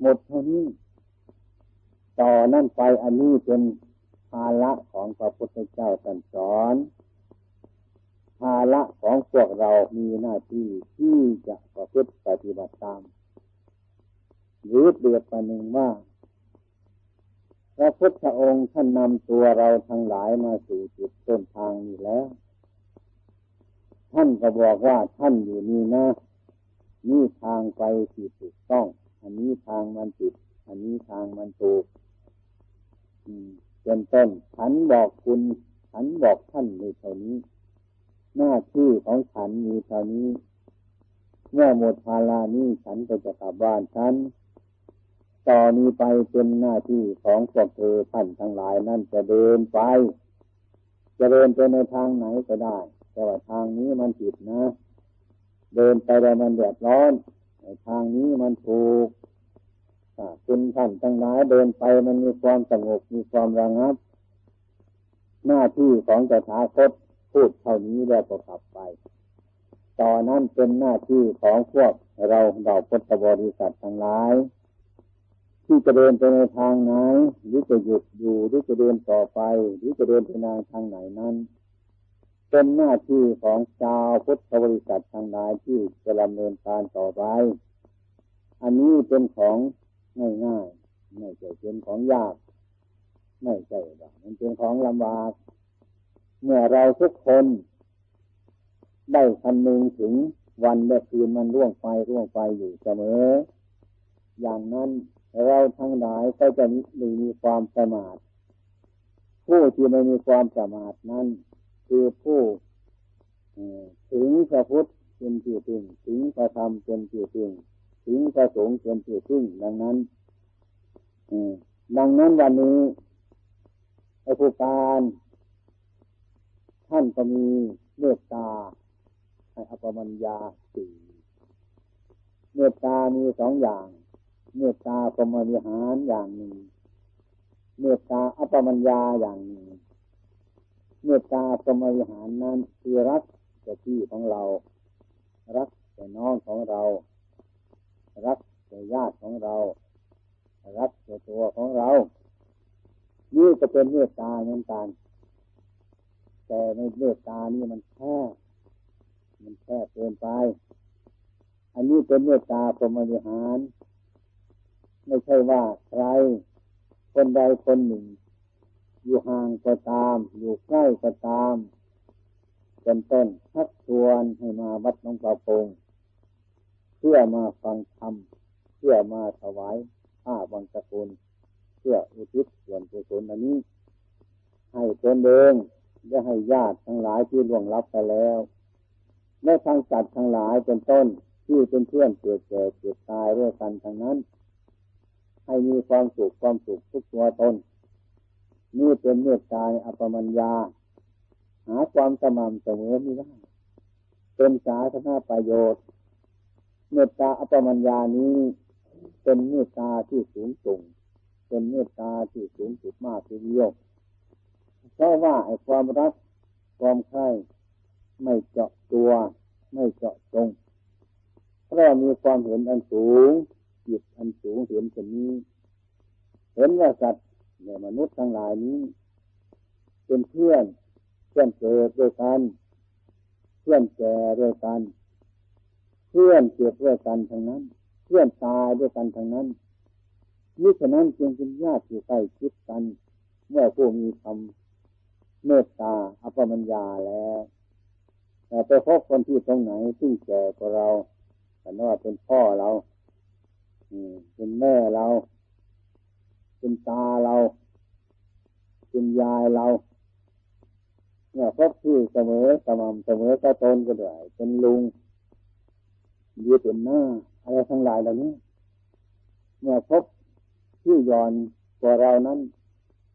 หมดเท่านี้ ต่อนั่นไปอันนี้เป็นภาระของพระพุทธเจ้าท่านสอน ภาระของพวกเรามีหน้าที่ที่จะประพฤติปฏิบัติตาม หรือเดือดประหนึ่งว่าพระพุทธองค์ท่านนำตัวเราทั้งหลายมาสู่จุดต้นทางนี้แล้ว ท่านก็บอกว่าท่านอยู่นี่นะนี่ทางไปที่ถูกต้อง อันนี้ทางมันผิด อันนี้ทางมันถูกเป็นต้นฉันบอกคุณฉันบอกท่านในเท่านี้ หน้าที่ของฉันมีเท่านี้เมื่อหมดภารานี้ฉันก็จะกลับบ้านฉันต่อนนี้ไปเป็นหน้าที่ของพวกเธอท่านทั้งหลายนั่นจะเดินไป จะเดินไปในทางไหนก็ได้ แต่ว่าทางนี้มันผิดนะ เดินไปแล้วมันเดือดร้อน ทางนี้มันถูกคุณท่านทั้งหลายเดินไปมันมีความสงบมีความระงับ หน้าที่ของจะถาคตพูดเท่านี้แล้วก็ขับไป ต่อนนั้นเป็นหน้าที่ของพวกเราเราพุทธบริษัททั้งหลาย ที่จะเดินไปในทางไหนหรือจะหยุดอยู่หรือจะเดินต่อไป หรือจะเดินไปในทางไหนนั้น เป็นหน้าที่ของชาวพุทธบริษัททางหลายที่จะดำเนินการต่อไป อันนี้เป็นของง่ายๆ ไม่ใช่เป็นของยาก ไม่ใช่ว่ามันเป็นของลำบาก เมื่อเราทุกคน ได้คำนึงถึงวันและคืนมันร่วงไปร่วงไปอยู่เสมอ อย่างนั้นเราทั้งหลายก็จะมีมีความประมาท ผู้ที่ไม่มีความประมาทนั้น คือผู้ถึงพระพุทธเป็นที่พึ่งถึงพระธรรมเป็นที่พึ่งถึงพระสงฆ์เป็นที่พึ่งดังนั้นดังนั้นวันนี้ไอ้ผู้การท่านก็มีเมตตาให้อภมัญญาสี่เมตตามีสองอย่าง เมตตาพรมวิหารอย่างหนึ่ง เมตตาอัปมัญญาอย่างหนึ่ง เมตตาพรหมวิหารนั้นคือรักแต่ที่ของเรา รักแต่น้องของเรา รักแต่ญาติของเรา รักแต่ตัวของเรา นี่จะเป็นเมตตาเหมือนกัน แต่ในเมตตานี่มันแค่มันแค่เกินไป อันนี้เป็นเมตตาพรหมวิหาร ไม่ใช่ว่าใครคนใดคนหนึ่ง อยู่ห่างก็ตาม อยู่ใกล้ก็ตามเป็นต้นทักชวนให้มาวัดน้องปลาพงเพื่อมาฟังธรรมเพื่อมาถวายผ้าบังสกุลเพื่ออุทิศส่วนกุศลอันนี้ ให้ตนเองและให้ญาติทั้งหลายที่ล่วงลับไปแล้วและทางสัตว์ทั้งหลายเป็นต้นที่เป็นเพื่อนเกิดแก่เกิดตายด้วยกันทั้งนั้น ให้มีความสุขความสุขทุกตัวตน นี่เป็นเมตตาอัปมัญญา หาความสม่ำเสมอไม่ได้เป็นสาธารณประโยชน์ เมตตาอัปมัญญานี้เป็นเมตตาที่สูงส่งเป็นเมตตาที่สูงสุดมากทีเดียวเพราะว่าไอ้ความรักความใคร่ไม่เจาะตัว ไม่เจาะจงเพราะมีความเห็นอันสูงจิตอันสูงเห็นเช่นนี้ เห็นว่าสัตว์ เนี่ยมนุษย์ทั้งหลายนี้ เป็นเพื่อนเพื่อนเกิดด้วยกันเพื่อนแก่ด้วยกันเพื่อนเกิดด้วยกันทั้งนั้น เพื่อนตายด้วยกันทั้งนั้นนี่ฉะนั้นจึงเป็นญาติอยู่ใกล้ชิดกัน เมื่อผู้มีคำเมตตาอัปมัญญาแล้วแต่ไปพบคนที่ตรงไหนที่แก่กว่าเราแต่ว่าเป็นพ่อเราเป็นแม่เรา เป็นตาเราเป็นยายเราเนี่ยพบที่เสมอสม่ำเสมอก็ตนก็ได้เป็นลุงยืดเป็นหน้า อะไรทั้งหลายเหล่านี้เมื่อพบที่ย้อนกว่าเรานั้น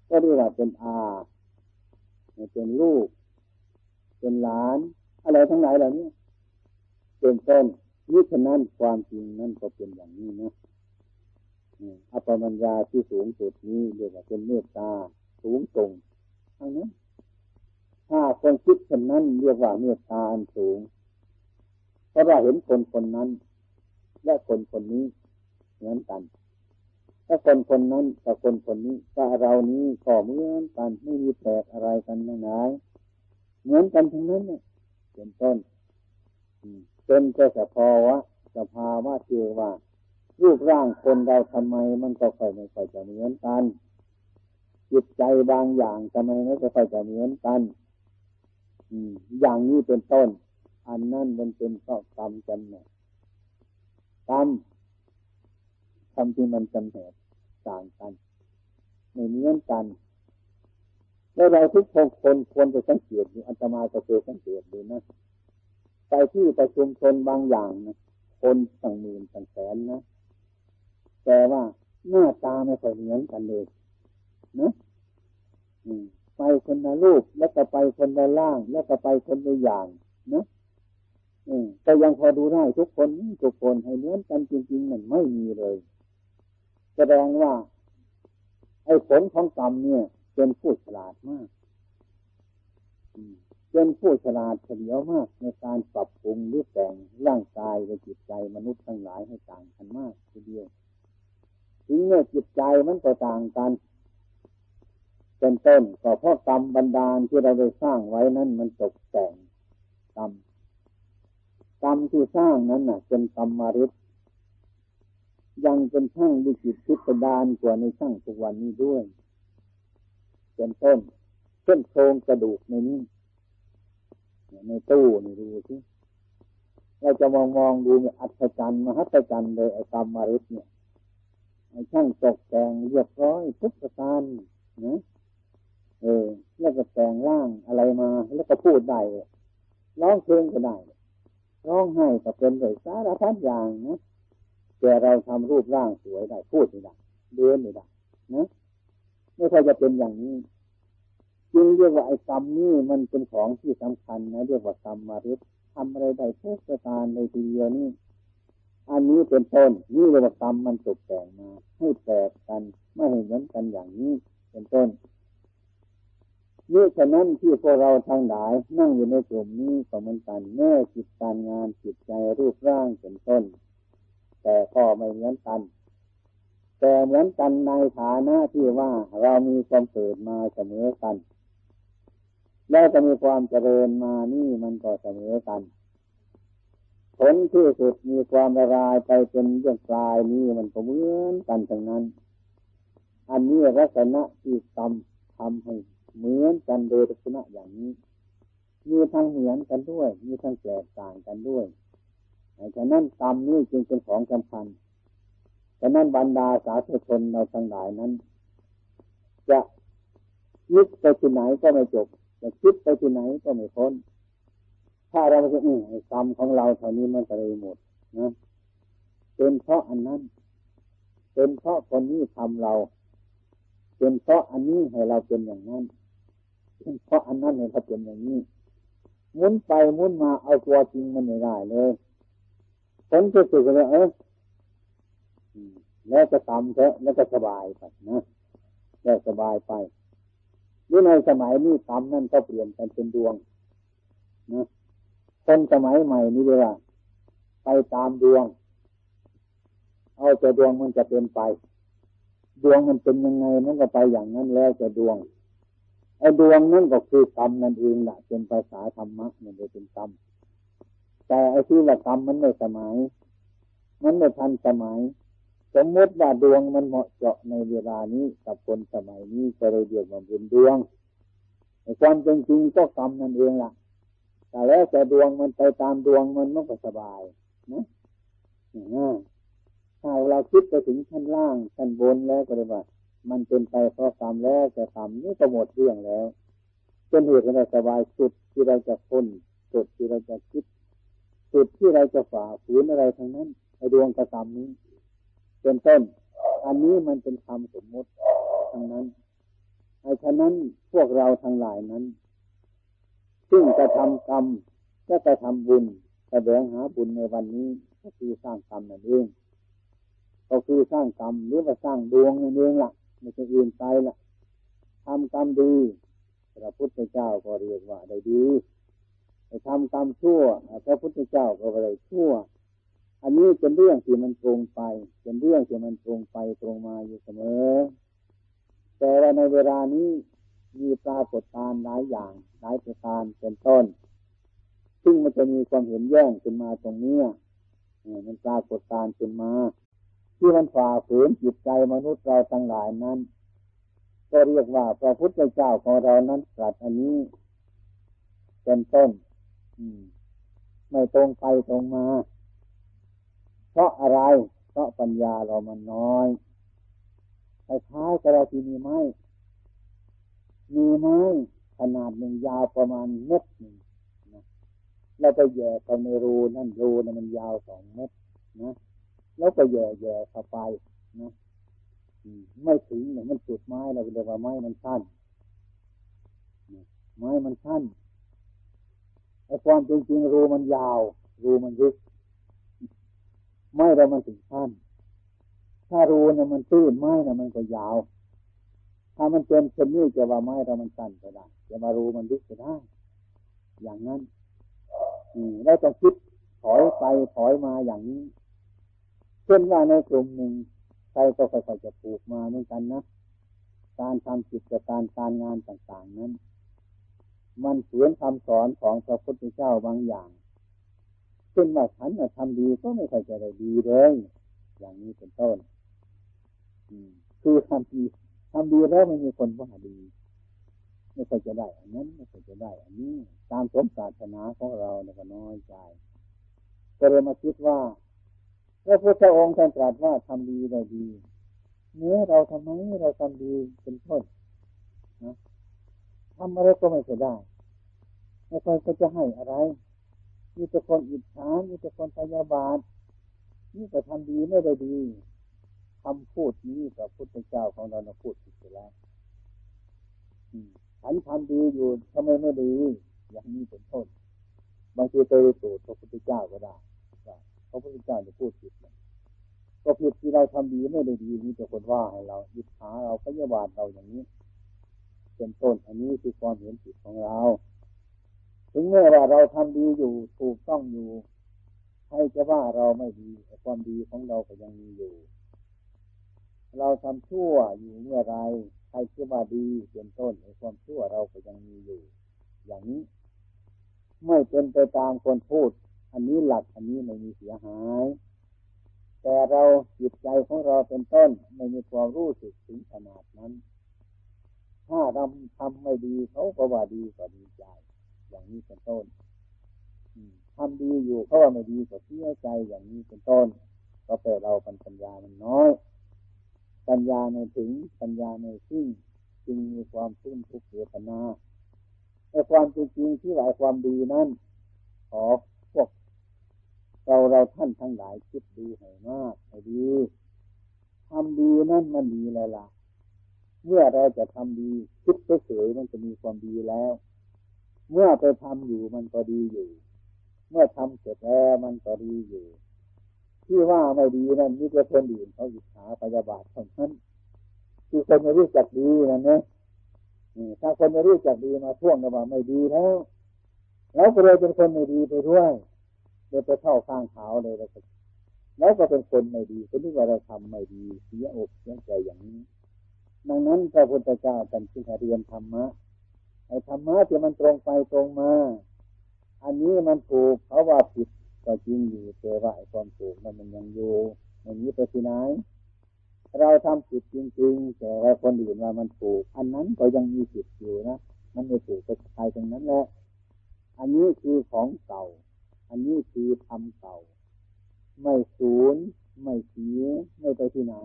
ก็เรียกว่าเป็นอาเป็นลูก เป็นหลาน อะไรทั้งหลายเหล่านี้เป็นต้นนี่ฉะนั้นความจริงนั่นก็เป็นอย่างนี้นะ อัปมัญญาที่สูงสุดนี้เรียกว่าเป็นเมตตาสูงส่งทั้งนั้นถ้าคนคิดเช่นนั้นเรียกว่าเมตตาอันสูง เพราะเราเห็นคนคนนั้น และคนคนนี้เหมือนกันถ้าคนคนนั้นกับคนคนนี้กับเรานี้ก็เหมือนกันไม่มีแปลกอะไรกันทั้งนั้นเหมือนกันทั้งนั้นเนี่ยเป็นต้นเป็นแค่สภาวะสภาวะเจว่า รูปร่างคนเราทำไมมันก็ค่อยไม่ค่อยจะเหมือนกันจิตใจบางอย่างทำไมไม่ค่อยจะเหมือนกันอย่างนี้เป็นต้น อันนั้นมันเป็นข้อกรรมจำแนกกรรมทำที่มันจำแนกต่างกันไม่เหมือนกันแล้วเราทุกคนควรจะสังเกตดูอัตมาจะเคยสังเกตดูนะไปที่ประชุมชนบางอย่างนะคนตั้งหมื่นตั้งแสนนะ แต่ว่าหน้าตาไม่ค่อยเหมือนกันเลยนะไปคนละรูปแล้วก็ไปคนละล่าง แล้วก็ไปคนละอย่างนะแต่ยังพอดูได้ทุกคนทุกคนให้เหมือนกันจริง ๆ มันไม่มีเลยแสดงว่า ไอ้ผลของกรรมเนี่ยเป็นผู้ฉลาดมากเป็นผู้ฉลาดเฉลียวมากในการปรับปรุงหรือแต่งร่างกายและจิตใจมนุษย์ทั้งหลายให้ต่างกันมากทีเดียว ถึงเมื่อจิตใจมันก็ต่างกันเป็นต้นก็เพราะกรรมบันดาลที่เราได้สร้างไว้นั้นมันตกแต่งกรรมกรรมที่สร้างนั้นน่ะ เป็นกรรมมาริษยังเป็นช่างวิจิตพิสดารกว่าในช่างทุกวันนี้ด้วยเป็นต้นเช่นโครงกระดูกในนี้ในตู้นี่ดูสิเราจะมองมองดูเนี่ยอัศจรรย์มหัศจรรย์เลยไอ้กรรมมาริสเนี่ย ช่างตกแต่งเรียบร้อยทุกประการนะเออ แล้วก็แต่งร่างอะไรมา แล้วก็พูดได้ร้องเพลงก็ได้ร้องไห้ก็เป็นเลยสารพัดอย่างนะแต่เราทำรูปร่างสวยได้พูดไม่ได้เดินไม่ได้นะไม่ค่อยจะเป็นอย่างนี้จึงเรียกว่าไอ้กรรมนี่มันเป็นของที่สำคัญนะเรียกว่ากรรมมาริทำอะไรได้ทุกประการในทีเดียวนี่ อันนี้เป็นต้นนี่เรียกว่ากรรมมันตกแต่งมาให้แตกกันไม่เห็นเหมือนกันอย่างนี้เป็นต้นนี่ฉะนั้นที่พวกเราทางหลายนั่งอยู่ในกลุ่มนี้ก็เหมือนกันแม่จิตการงานจิตใจรูปร่างเป็นต้น แต่ก็ไม่เหมือนกัน แต่เหมือนกันในฐานะที่ว่าเรามีความเกิดมาเสมอกัน แล้วจะมีความเจริญมานี่มันก็เสมอกัน ผลที่สุดมีความละลายไปเป็นเรื่องกลายนี่มันก็เหมือนกันทั้งนั้น อันนี้ลักษณะที่กรรมทำให้เหมือนกันโดยลักษณะอย่างนี้มีทั้งเหมือนกันด้วย มีทั้งแตกต่างกันด้วยฉะนั้นกรรมนี่จึงเป็นของสำคัญฉะนั้นบรรดาสาธุชนเราทั้งหลายนั้น จะยึดไปที่ไหนก็ไม่จบจะคิดไปที่ไหนก็ไม่พ้น ถ้าเราจะอืกรรมของเราเท่านี้มันจะเลยหมดนะเป็นเพราะอันนั้นเป็นเพราะคนนี้ทำเรา เป็นเพราะอันนี้ให้เราเป็นอย่างนั้นเป็นเพราะอันนั้นให้เขาเป็นอย่างนี้หมุนไปหมุนมาเอาตัวจริงมันไม่ได้เลยผลที่สุดเลยเออแล้วจะทำเถอะแล้วก็สบายไปนะแล้วสบายไปรือในสมัยนี้กรรมนั่นก็เปลี่ยนกันเป็นดวงนะ คนสมัยใหม่นี่เลยว่าไปตามดวง เอาแต่ดวงมันจะเป็นไป ดวงมันเป็นยังไงมันก็ไปอย่างนั้นแล้วจะดวงไอ้ดวงนั่นก็คือกรรมนั่นเองแหละเป็นภาษาธรรมะมันเลยเป็นกรรมแต่ไอ้ที่ว่ากรรมมันไม่สมัย มันไม่ทันสมัย สมมติว่าดวงมันเหมาะเจาะในเวลานี้กับคนสมัยนี้จะเลยเรียกว่าเป็นดวงในความจริงก็กรรมนั่นเองล่ะ แต่แล้วแต่ดวงมันไปตามดวงมันมันก็สบายนะถ้าเราคิดไปถึงชั้นล่างชั้นบนแล้วก็เลยว่า มันเป็นไปเพราะกรรมแล้วแต่กรรมนี่ก็หมดเรื่องแล้วเป็นเหตุให้เราสบายสุดที่เราจะพ้นสุดที่เราจะคิดสุดที่เราจะฝ่าฝืนอะไรทั้งนั้นไอ้ดวงกระทำนี้ เป็นต้น อันนี้มันเป็นคำสมมติทั้งนั้นไอ้ฉะนั้นพวกเราทั้งหลายนั้น ซึ่งจะทำกรรมก็จะทำบุญจะแสวงหาบุญในวันนี้ ก็คือสร้างกรรมนั่นเองก็คือสร้างกรรมหรือว่าสร้างดวงนั่นเองล่ะไม่ใช่อื่นไปล่ะทำกรรมดีพระพุทธเจ้าก็เรียกว่าได้ดีไปทำกรรมชั่วพระพุทธเจ้าก็อะไรชั่ว อันนี้เป็นเรื่องที่มันตรงไป เป็นเรื่องที่มันตรงไปตรงมาอยู่เสมอ แต่ว่าในเวลานี้ มีปรากฏการหลายอย่างหลายประการเป็นต้น ซึ่งมันจะมีความเห็นแย้งขึ้นมาตรงนี้มันปรากฏการขึ้นมา ที่มันฝ่าฝืนจิตใจมนุษย์เราทั้งหลายนั้น ก็เรียกว่าพระพุทธเจ้าของเรานั้นตรัสอันนี้ เป็นต้นไม่ตรงไปตรงมา เพราะอะไร เพราะปัญญาเรามันน้อยคล้ายๆกับเราที่มีไม้ มีไม้ขนาดหนึ่งยาวประมาณเมตรหนึ่งนะเราไปแย่เข้าในรูนั่นรูนั่นมันยาวสองเมตรนะแล้วก็แย่แย่เข้าไปนะไม่ถึงเนี่ยมันสุดไม้เราเรียกว่าไม้มันสั้นไม้มันสั้นไอ้ความจริงๆรูมันยาว รูมันลึกไม่เรามันถึงสั้นถ้ารูเนี่ยมันตื้นไม้เนี่ยมันก็ยาว ถ้ามันเป็นเช่นนี้จะว่าไม้เรามันสั้นก็ได้จะมารูมันลึกก็ได้ อย่างนั้น อืมเราต้องคิดถอยไปถอยมาอย่างนี้ เช่นว่าในกลุ่มหนึ่งใครก็ค่อยๆจะปลูกมาเหมือนกันนะการทำกิจการการงานต่าง ๆ นั้น มันเขียนคำสอนของพระพุทธเจ้าบางอย่างซึ่งว่าฉันทำดีก็ไม่ค่อยจะได้ดีเลย อย่างนี้เป็นต้น คือทำดี ทำดีแล้วไม่มีคนว่าดีไม่ค่อยจะได้อันนั้นไม่ค่อยจะได้ อันนี้ตามสมศาสนาของเราเนี่ยก็น้อยใจก็เลยมาคิดว่าพระพุทธองค์ท่านตรัสว่าทำดีได้ดีเนื้อเราทำไมเราทำดีเป็นต้นนะทำอะไรก็ไม่เคยได้ไม่ค่อยก็จะให้อะไรมีแต่คนอิจฉามีแต่คนพยาบาทนี่ก็ทำดีไม่ได้ดี คำพูดนี้กับพุทธเจ้าของเราพูดผิดไปแล้วฉันทำดีอยู่ทำไมไม่ดี อย่างนี้เป็นต้นบางทีเคยตูดพระพุทธเจ้าก็ได้พระพุทธเจ้าจะพูดผิดก็ผิดที่เราทำดีไม่ได้ดีนี่แต่คนว่าให้เราอิจฉาเราพยาบาทเราอย่างนี้ เป็นต้นอันนี้คือความเห็นผิดของเรา ถึงแม้ว่าเราทำดีอยู่ถูกต้องอยู่ใครจะว่าเราไม่ดีความดีของเราก็ยังมีอยู่ เราทำชั่วอยู่เมื่อไรใครจะว่าดีเป็นต้นในความชั่วเราก็ยังมีอยู่ อย่างนี้ ไม่เป็นไปตามคนพูด อันนี้หลักอันนี้ไม่มีเสียหาย แต่เราจิตใจของเราเป็นต้นไม่มีความรู้สึกถึงขนาดนั้น ถ้าทำทำไม่ดีเขาก็ว่าดีก็ดีใจ อย่างนี้เป็นต้นทำดีอยู่เขาว่าไม่ดีก็เสียใจอย่างนี้เป็นต้น ก็แปลเราปัญญามันน้อย ปัญญาในถึงปัญญาในซึ่งจึงมีความทุ่มทุกข์เวทนาในความจริงที่หลายความดีนั้นขอพวกเราเราท่านทั้งหลายคิดดีให้มากให้ดีทำดีนั่นมันดีแล้วล่ะ เมื่อเราจะทำดีคิดเฉยมันจะมีความดีแล้ว เมื่อไปทำอยู่มันก็ดีอยู่ เมื่อทำเสร็จแล้วมันก็ดีอยู่ ที่ว่าไม่ดีนั่นมีแต่คนอื่นเขาอิจฉาพยาบาทเท่านั้นคือคนไม่รู้จักดีนั่นนะถ้าคนไม่รู้จักดีมาท่วงกันว่าไม่ดีแล้วแล้วก็เลยเป็นคนไม่ดีไปด้วยเลยไปเข้าข้างเขาเลยแล้วก็แล้วก็เป็นคนไม่ดีคนที่ว่าเราทำไม่ดีเสียอกเสียใจอย่างนี้ ดังนั้นพระพุทธเจ้าท่านจึงเรียนธรรมะไอ้ธรรมะที่มันตรงไปตรงมา อันนี้มันถูกเขาว่าผิด ก็จริงอยู่แต่ว่าความถูกนั้นมันยังอยู่มันนี้ไปที่ไหนเราทำผิดจริงๆ แต่ว่าคนอื่นว่ามันถูก อันนั้นก็ยังมีผิดอยู่นะมันไม่ถูกกับใครตรงนั้นแหละอันนี้คือของเก่า อันนี้คือทำเก่า ไม่สูญไม่เสียไม่ไปที่ไหน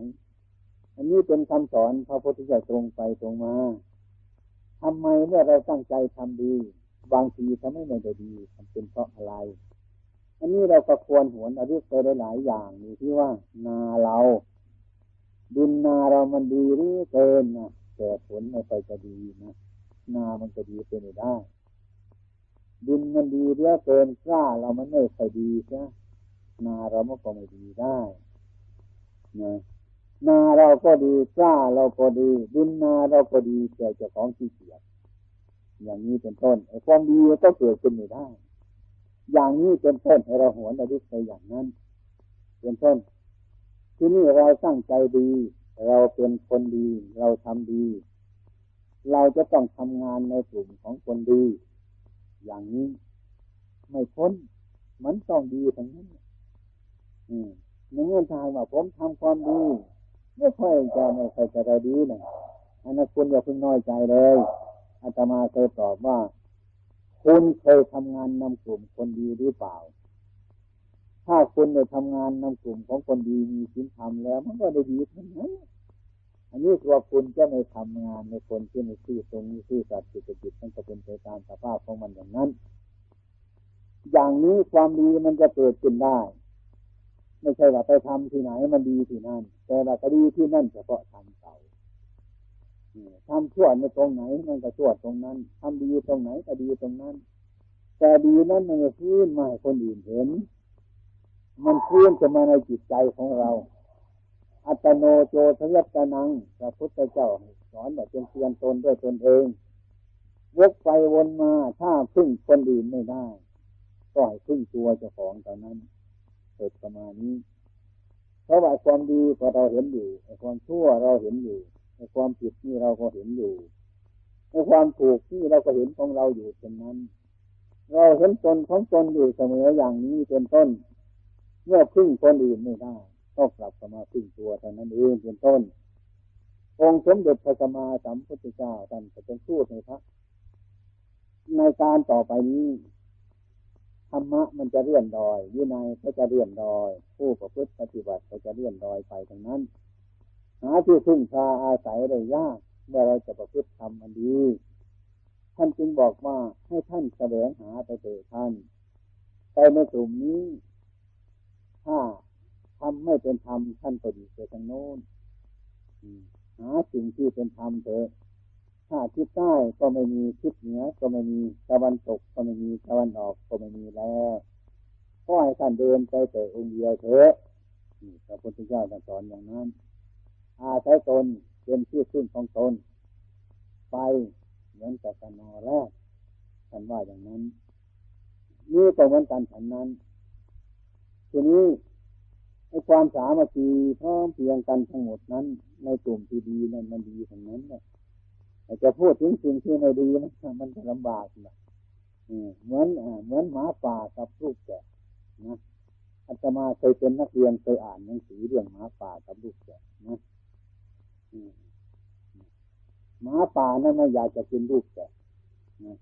อันนี้เป็นคำสอนพระพุทธเจ้าตรงไปตรงมาทำไมเมื่อเราตั้งใจทำดี บางทีทำไม่ได้ดีทำเป็นเพราะอะไร อันนี้เราก็ควรหวนอริไปได้หลายอย่างนี่ที่ว่า นาเราดินนาเรามันดีหรือเกินนะแต่ผลไม่ไปจะดีนะนามันจะดีเป็นไม่ได้ ดินมันดีเรือเกินกล้าเรามันไม่ค่อยดีใช่นาเรามันก็ไม่ดีได้นะนาเราก็ดีกล้าเราก็ดี ดินนาเราก็ดีแต่เจ้าของที่เกียจอย่างนี้เป็นต้นไอ้ความดีก็เกิดขึ้นไม่ได้ อย่างนี้เป็นต้นให้เราหวนระลึกไปอย่างนั้นเป็นต้นที่นี่เราตั้างใจดี เราเป็นคนดี เราทำดี เราจะต้องทำงานในกลุ่มของคนดี อย่างนี้ไม่พ้น มันต้องดีทั้งนั้น อืมในเงื่อนทางว่าผมทำความดีไม่ค่อยจะไม่ค่อยจะได้ดีนะอันนั้นคุณอย่าเพิ่งน้อยใจเลยอาตมาเคยตอบว่า คุณเคยทำงานนำกลุ่มคนดีหรือเปล่า ถ้าคุณได้ทำงานนำกลุ่มของคนดีมีศีลธรรมแล้ว มันก็ได้ดีทั้งนั้นอันนี้ตัวคุณจะไม่ทำงานในคนที่ไม่ซื่อตรงนี้ซื่อสัตย์สุจริตมันก็เป็นไปตามสภาพของมันอย่างนั้น อย่างนี้ความดีมันจะเกิดขึ้นได้ ไม่ใช่ว่าไปทำที่ไหนมันดีที่นั่น แต่ว่าก็ดีที่นั่นเฉพาะทำเก่า ทำชั่วในตรงไหนมันก็ชั่วตรงนั้นทำดีตรงไหนก็ดีตรงนั้น แต่ดีนั้นมันจะพื้นมาให้คนอื่นเห็น มันเคลื่อนจะมาในจิตใจของเรา อัตโนโจทยัตนังพระพุทธเจ้าสอนแบบเป็นเตือนตนด้วยตนเองวกไปวนมาถ้าพึ่งคนอื่นไม่ได้ก็ให้พึ่งตัวเจ้าของตอนนั้นเกิดประมาณนี้เพราะว่าความดีก็เราเห็นอยู่ความชั่วเราเห็นอยู่ ไอ้ความผิดนี่เราก็เห็นอยู่ไอ้ความถูกที่เราก็เห็นของเราอยู่เช่นนั้น เราเห็นตนของตนอยู่เสมออย่างนี้เป็นต้น เมื่อพึ่งคนอื่นไม่ได้ก็กลับมาพึ่งตัวเท่านั้นเองเป็นต้น องค์สมเด็จพระสัมมาสัมพุทธเจ้าท่านจะเป็นพูดในพระในการต่อไปนี้ธรรมะมันจะเลื่อนดอยวินัยก็จะเลื่อนดอย ผู้ประพฤติปฏิบัติก็จะเลื่อนดอยไปทางนั้น หาที่พึ่งพาอาศัยได้ยากเมื่อเราจะประพฤติทำอันดีท่านจึงบอกว่าให้ท่านแสวงหาไปเถิดท่านไปในกลุ่มนี้ ถ้าทำไม่เป็นธรรมท่านก็ดีไปทางโน้นหาสิ่งที่เป็นธรรมเถอะถ้าทิศใต้ก็ไม่มีทิศเหนือก็ไม่มีตะวันตกก็ไม่มีตะวันออกก็ไม่มีแล้วก็ให้ท่านเดินไปแต่องค์เดียวเถอะพระพุทธเจ้าสอนอย่างนั้น อาศัยตนเป็นที่ขึ้นของตน ไปเหมือนกับกนอแรกท่านว่าอย่างนั้นนี่ก็เหมือนกันฉันนั้นทีนี้ในความสามัคคีพร้อมเพียงกันทั้งหมดนั้น ในกลุ่มที่ดีนั้นมันดีทั้งนั้นเนี่ยจะพูดถึงสิ่งที่ไม่ดีมันมันจะลำบากนะเหมือนเหมือนหมาป่ากับลูกแกะนะอาตมาเคยเป็นนักเรียนเคยอ่านหนังสือเรื่องหมาป่ากับลูกแกะนะ หมาป่านั้นไม่อยากจะกินลูกแกะนะ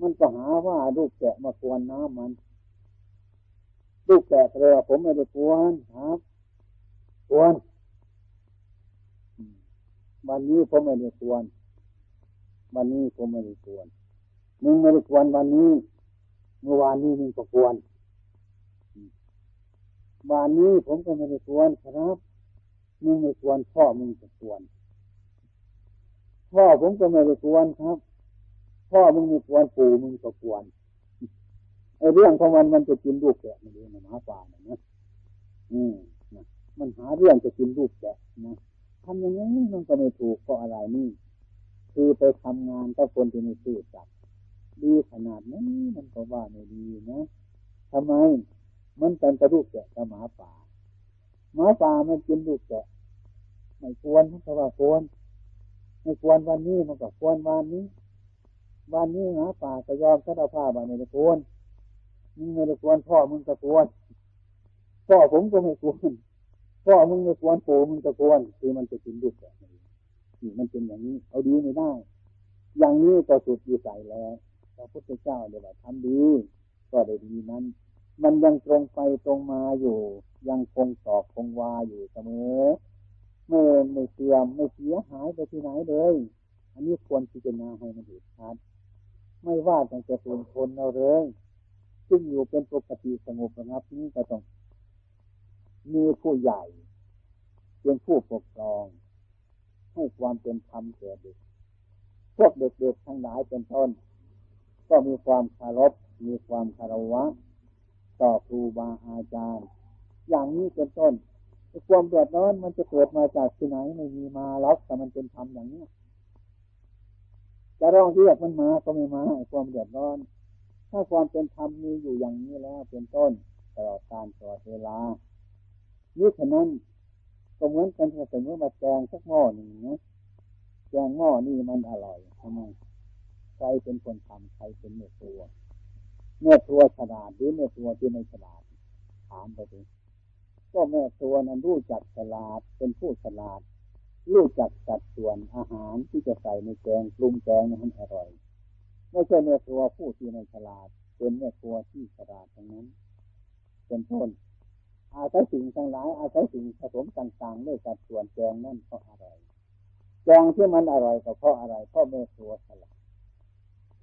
มันก็หาว่าลูกแกะมากวนน้ำมัน ลูกแกะเลยผมไม่ได้กวนครับกวนวันนี้ผมไม่ได้กวนวันนี้ผมไม่ได้กวนมึงไม่ได้กวนวันนี้ เมื่อวานนี้มึงก็กวนวันนี้ผมก็ไม่ได้กวนครับ มึงไม่กวนพ่อมึงก็กวนพ่อผมก็ไม่ได้กวนครับ พ่อมึงไม่กวนปู่มึงก็กวนไอ้เรื่องของมันมันจะกินลูกแกะมันเองหมาป่าเนี่ยนะอืมนะมันหาเรื่องจะกินลูกแกะนะทำอย่างนี้มันก็ไม่ถูกเพราะอะไรนี่ คือไปทำงานกับคนที่ไม่ซื่อสัตย์ดีขนาดนี้มันก็ว่าไม่ดีนะทำไมมันเป็นกระลูกแกะกับหมาป่าหมาป่ามันกินลูกแกะ ไม่ควรมันก็ว่าควรไม่ควรวันนี้มันก็ควรวันนี้วันนี้หาป่าก็ยอมสารภาพว่าไม่ควรมึงไม่ได้กวนพ่อมึงก็กวนพ่อผมก็ไม่กวนพ่อมึงไม่ควรปู่มึงจะควรคือมันจะกินลูกแบบนี้นี่มันเป็นอย่างนี้ เอาดีไม่ได้ อย่างนี้ก็สุดอยู่ใส่แล้วพระพุทธเจ้าเดี๋ยวทำดี ก็ได้ดีนั้น มันยังตรงไปตรงมาอยู่ ยังคงตอบคงวาอยู่เสมอ ไม่ไม่เสื่อมไม่เสียหายไปที่ไหนเลย อันนี้ควรพิจารณาให้มันเห็นชัดไม่ว่าจะจะเป็นคนเราเลย ซึ่งอยู่เป็นปกติสงบระงับนี้ก็ต้องมีผู้ใหญ่เป็นผู้ปกครอง ให้ความเป็นธรรมแก่เด็ก พวกเด็กๆทั้งหลายเป็นต้น ก็มีความคารพมีความคารวะ ต่อครูบาอาจารย์ อย่างนี้เป็นต้น ความเดือดร้อนมันจะเกิดมาจากที่ไหนไม่มีมาล็อกแต่มันเป็นธรรมอย่างนี้จะร้องเรียกมันมาก็ไม่มาความเดือดร้อน ถ้าความเป็นธรรมมีอยู่อย่างนี้แล้วเป็นต้นตลอดการตลอดเวลานี่ฉะนั้นก็เหมือนกันถ้าสมมติมาแกงสักหม้อหนึ่งนะแกงหม้อนี่มันอร่อยทำไมใครเป็นคนทำใครเป็นเนื้อตัวเนื้อตัวฉลาดหรือเนื้อตัวที่ไม่ฉลาดถามไปดู ก็แม่ตัวนั้นรู้จักฉลาดเป็นผู้ฉลาด รู้จักจัดส่วนอาหารที่จะใส่ในแกงปรุงแกงให้มันอร่อยไม่ใช่แม่ตัวผู้ที่ไม่ฉลาด เป็นแม่ตัวที่ฉลาดทั้งนั้น เป็นต้นอาศัยสิ่งทั้งหลายอาศัยสิ่งผสมต่างๆด้วยจัดส่วนแกงนั่นเพราะอะไรแกงที่มันอร่อยก็เพราะอะไรเพราะแม่ตัวฉลาด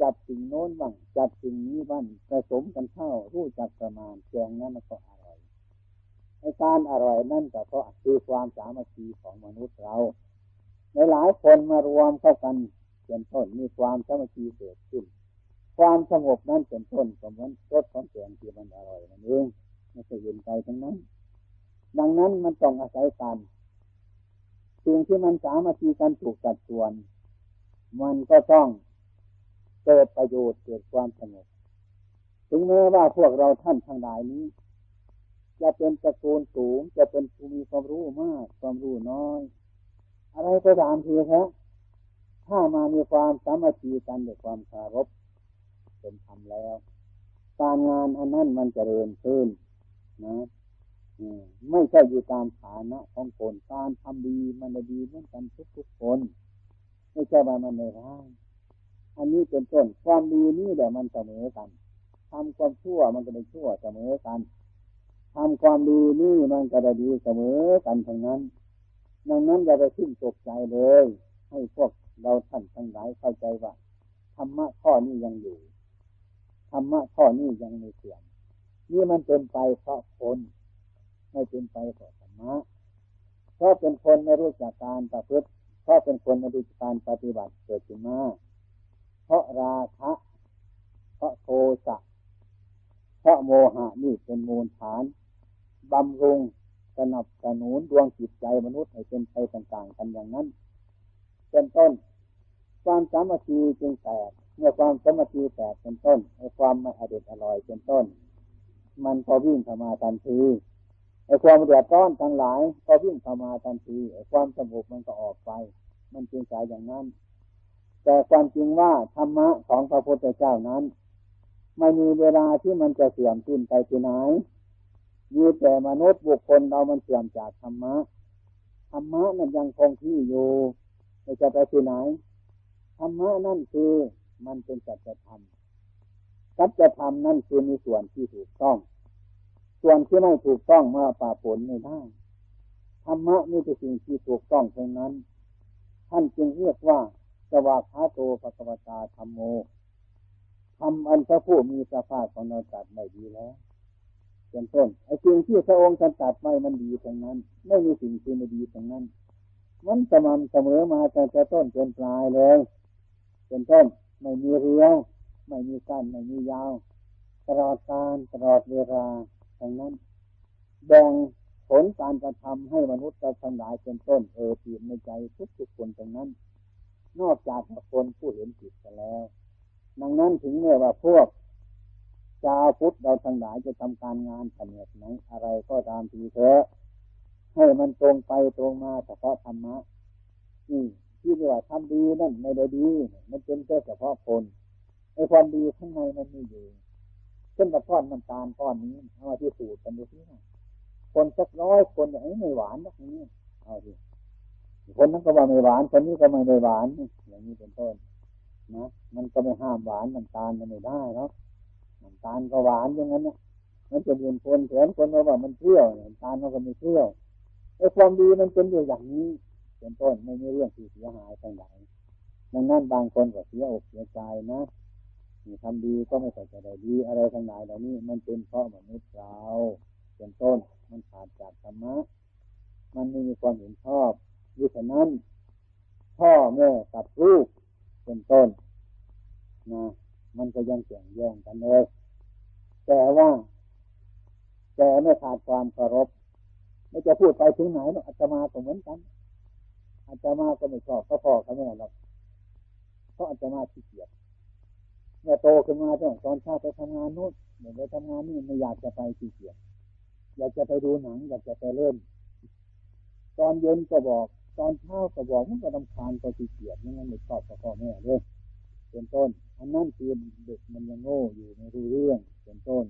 จัดสิ่งโน้นบ้างจัดสิ่งนี้บ้างผสมกันเข้ารู้จักประมาณแกงนั้นมันก็อร่อย ในการอร่อยนั่นก็เพราะคือความสามัคคีของมนุษย์เรา ในหลายคนมารวมเข้ากันเป็นต้นมีความสามัคคีเกิดขึ้น ความสงบนั่นเป็นต้นสมมติรสของแกงที่มันอร่อยนั่นเองไม่ใช่เยืนใจทั้งนั้น ดังนั้นมันต้องอาศัยกันสิ่งที่มันสามัคคีกันถูกจัดส่วน มันก็ต้องเกิดประโยชน์เกิดความสงบถึงแม้ว่าพวกเราท่านทั้งหลายนี้ จะเป็นตระกูลสูง จะเป็นผู้มีความรู้มาก ความรู้น้อย อะไรก็ตามทีครับถ้ามามีความสามัคคีกันด้วยความคารพเป็นธรรมแล้ว การงานอันนั้นมันจเจริญขึ้นนะไม่ใช่อยู่ตามฐานะของคนการทำดีมันดีเหมือนกันทุกทุกคน ไม่ใช่ว่ามันในร้ายอันนี้เป็นต้นความดีนี่แหละมันเสมอกันทำความชั่วมันก็ได้ชั่วเสมอกัน ทำความดีนี่มันก็ได้ดีเสมอกันทั้งนั้น ดังนั้นอย่าไปขึ้นตกใจเลย ให้พวกเราท่านทั้งหลายเข้าใจว่าธรรมะข้อนี้ยังอยู่ธรรมะข้อนี้ยังไม่เสื่อมนี่มันเป็นไปเพราะคนไม่เป็นไปเพราะธรรมะเพราะเป็นคนไม่รู้จักการประพฤติเพราะเป็นคนไม่รู้จักการปฏิบัติเกิดขึ้นมาเพราะราคะ เพราะโทสะ เพราะโมหะนี่เป็นมูลฐานบำรุงสนับสนุนดวงจิตใจมนุษย์ให้เป็นไปต่างๆกันอย่างนั้น เป็นต้น ความสามัคคีจึงแตกเมื่อความสามัคคีแตกเป็นต้นในความไม่อร่อยอร่อยเป็นต้น มันก็วิ่งเข้ามาทันทีไอ้ความเดือดร้อนทั้งหลาย ก็วิ่งเข้ามาทันทีไอ้ความสงบมันก็ออกไป มันจึงสายอย่างนั้น แต่ความจริงว่าธรรมะของพระพุทธเจ้านั้น ไม่มีเวลาที่มันจะเสื่อมสิ้นไปที่ไหนมีแต่มนุษย์บุคคลเรามันเสื่อมจากธรรมะ ธรรมะนั้นยังคงที่อยู่ไม่จะไปที่ไหน ธรรมะนั่นคือมันเป็นสัจธรรม สัจธรรมนั่นคือมีส่วนที่ถูกต้อง ส่วนที่ไม่ถูกต้องมาป่าผลไม่ได้ ธรรมะนี่เป็นสิ่งที่ถูกต้องเท่านั้น ท่านจึงเรียกว่าสวากขาโตปะกวตาธรรมโม ทำอันพระผู้มีพระภาคของเราจัดไม่ดีแล้วเป็นต้นไอ้สิ่งที่พระองค์ท่านจัดไว้มันดีตรงนั้น ไม่มีสิ่งที่ไม่ดีตรงนั้น มันสม่ำเสมอมาตั้งแต่ต้นจนปลายเลยเป็นต้นไม่มีเรียวไม่มีสั้นไม่มียาว ตลอดการตลอดเวลาดังนั้นแบ่งผลการกระทำให้มนุษย์เราทั้งหลายเป็นต้นเออตีในใจทุกๆคนตรงนั้น นอกจากคนผู้เห็นผิดกันแล้ว ดังนั้นถึงเมื่อว่าพวกชาวพุทธเราทั้งหลายจะทำการงานแผนกไหนอะไรก็ตามทีเถอะให้มันตรงไปตรงมาเฉพาะธรรมะนี่ที่เรียกว่าทำดีนั่นไม่ได้ดี มันเป็นแค่เฉพาะคนไอ้ความดีข้างในมันมีอยู่เช่นกับก้อนน้ำตาลก้อนนี้เอามาที่สูตรกันดูที่นะคนสักร้อยคนอย่างนี้ไม่หวานนักนี้เอาดิคนนั้นก็ว่าไม่หวานคนนี้ก็ไม่ได้หวานอย่างนี้เป็นต้น นะมันก็ไม่ห้ามหวานน้ำตาลมันไม่ได้หรอกน้ำตาลก็หวานอย่างนั้นเนะมันจะเรียนคนแขนคนมาว่ามันเที่ยวน้ำตาลมันก็ไม่เที่ยวไอ้ความดีมันเป็นอยู่อย่างนี้เป็นต้นไม่มีเรื่องที่เสียหายทั้งหลายดังนั้นบางคนก็เสียอกเสียใจนะมีทำดีก็ไม่ใส่ใจดีอะไรทั้งหลายเหล่านี้ มันเป็นเพราะมนุษย์เราเป็นต้น มันขาดจากธรรมะมันไม่มีความเห็นชอบดังนั้นพ่อแม่กับลูก เป็นต้นนะมันก็ยังเกี่ยงแย่งกันเลยแต่ว่าแต่ไม่ขาดความเคารพไม่จะพูดไปถึงไหนหรอกอาจมาก็เหมือนกันอาจมาก็ไม่ชอบก็พอเขาแม่หรอกเพราะอาจมาขี้เกียจเมื่อโตขึ้นมาตอนเช้าไปทำงานนู้นเดี๋ยวไปทำงานนี่ไม่อยากจะไปขี้เกียจอยากจะไปดูหนัง อยากจะไปเล่นตอนเย็นก็บอก ตอนเช้าก็บอกมันก็ลำคาญก็ขี้เกียจนั่นไม่ชอบพ่อแม่เลยเป็นต้น อันนั้นคือเด็กมันยังโง่อยู่ไม่รู้เรื่องเป็นต้น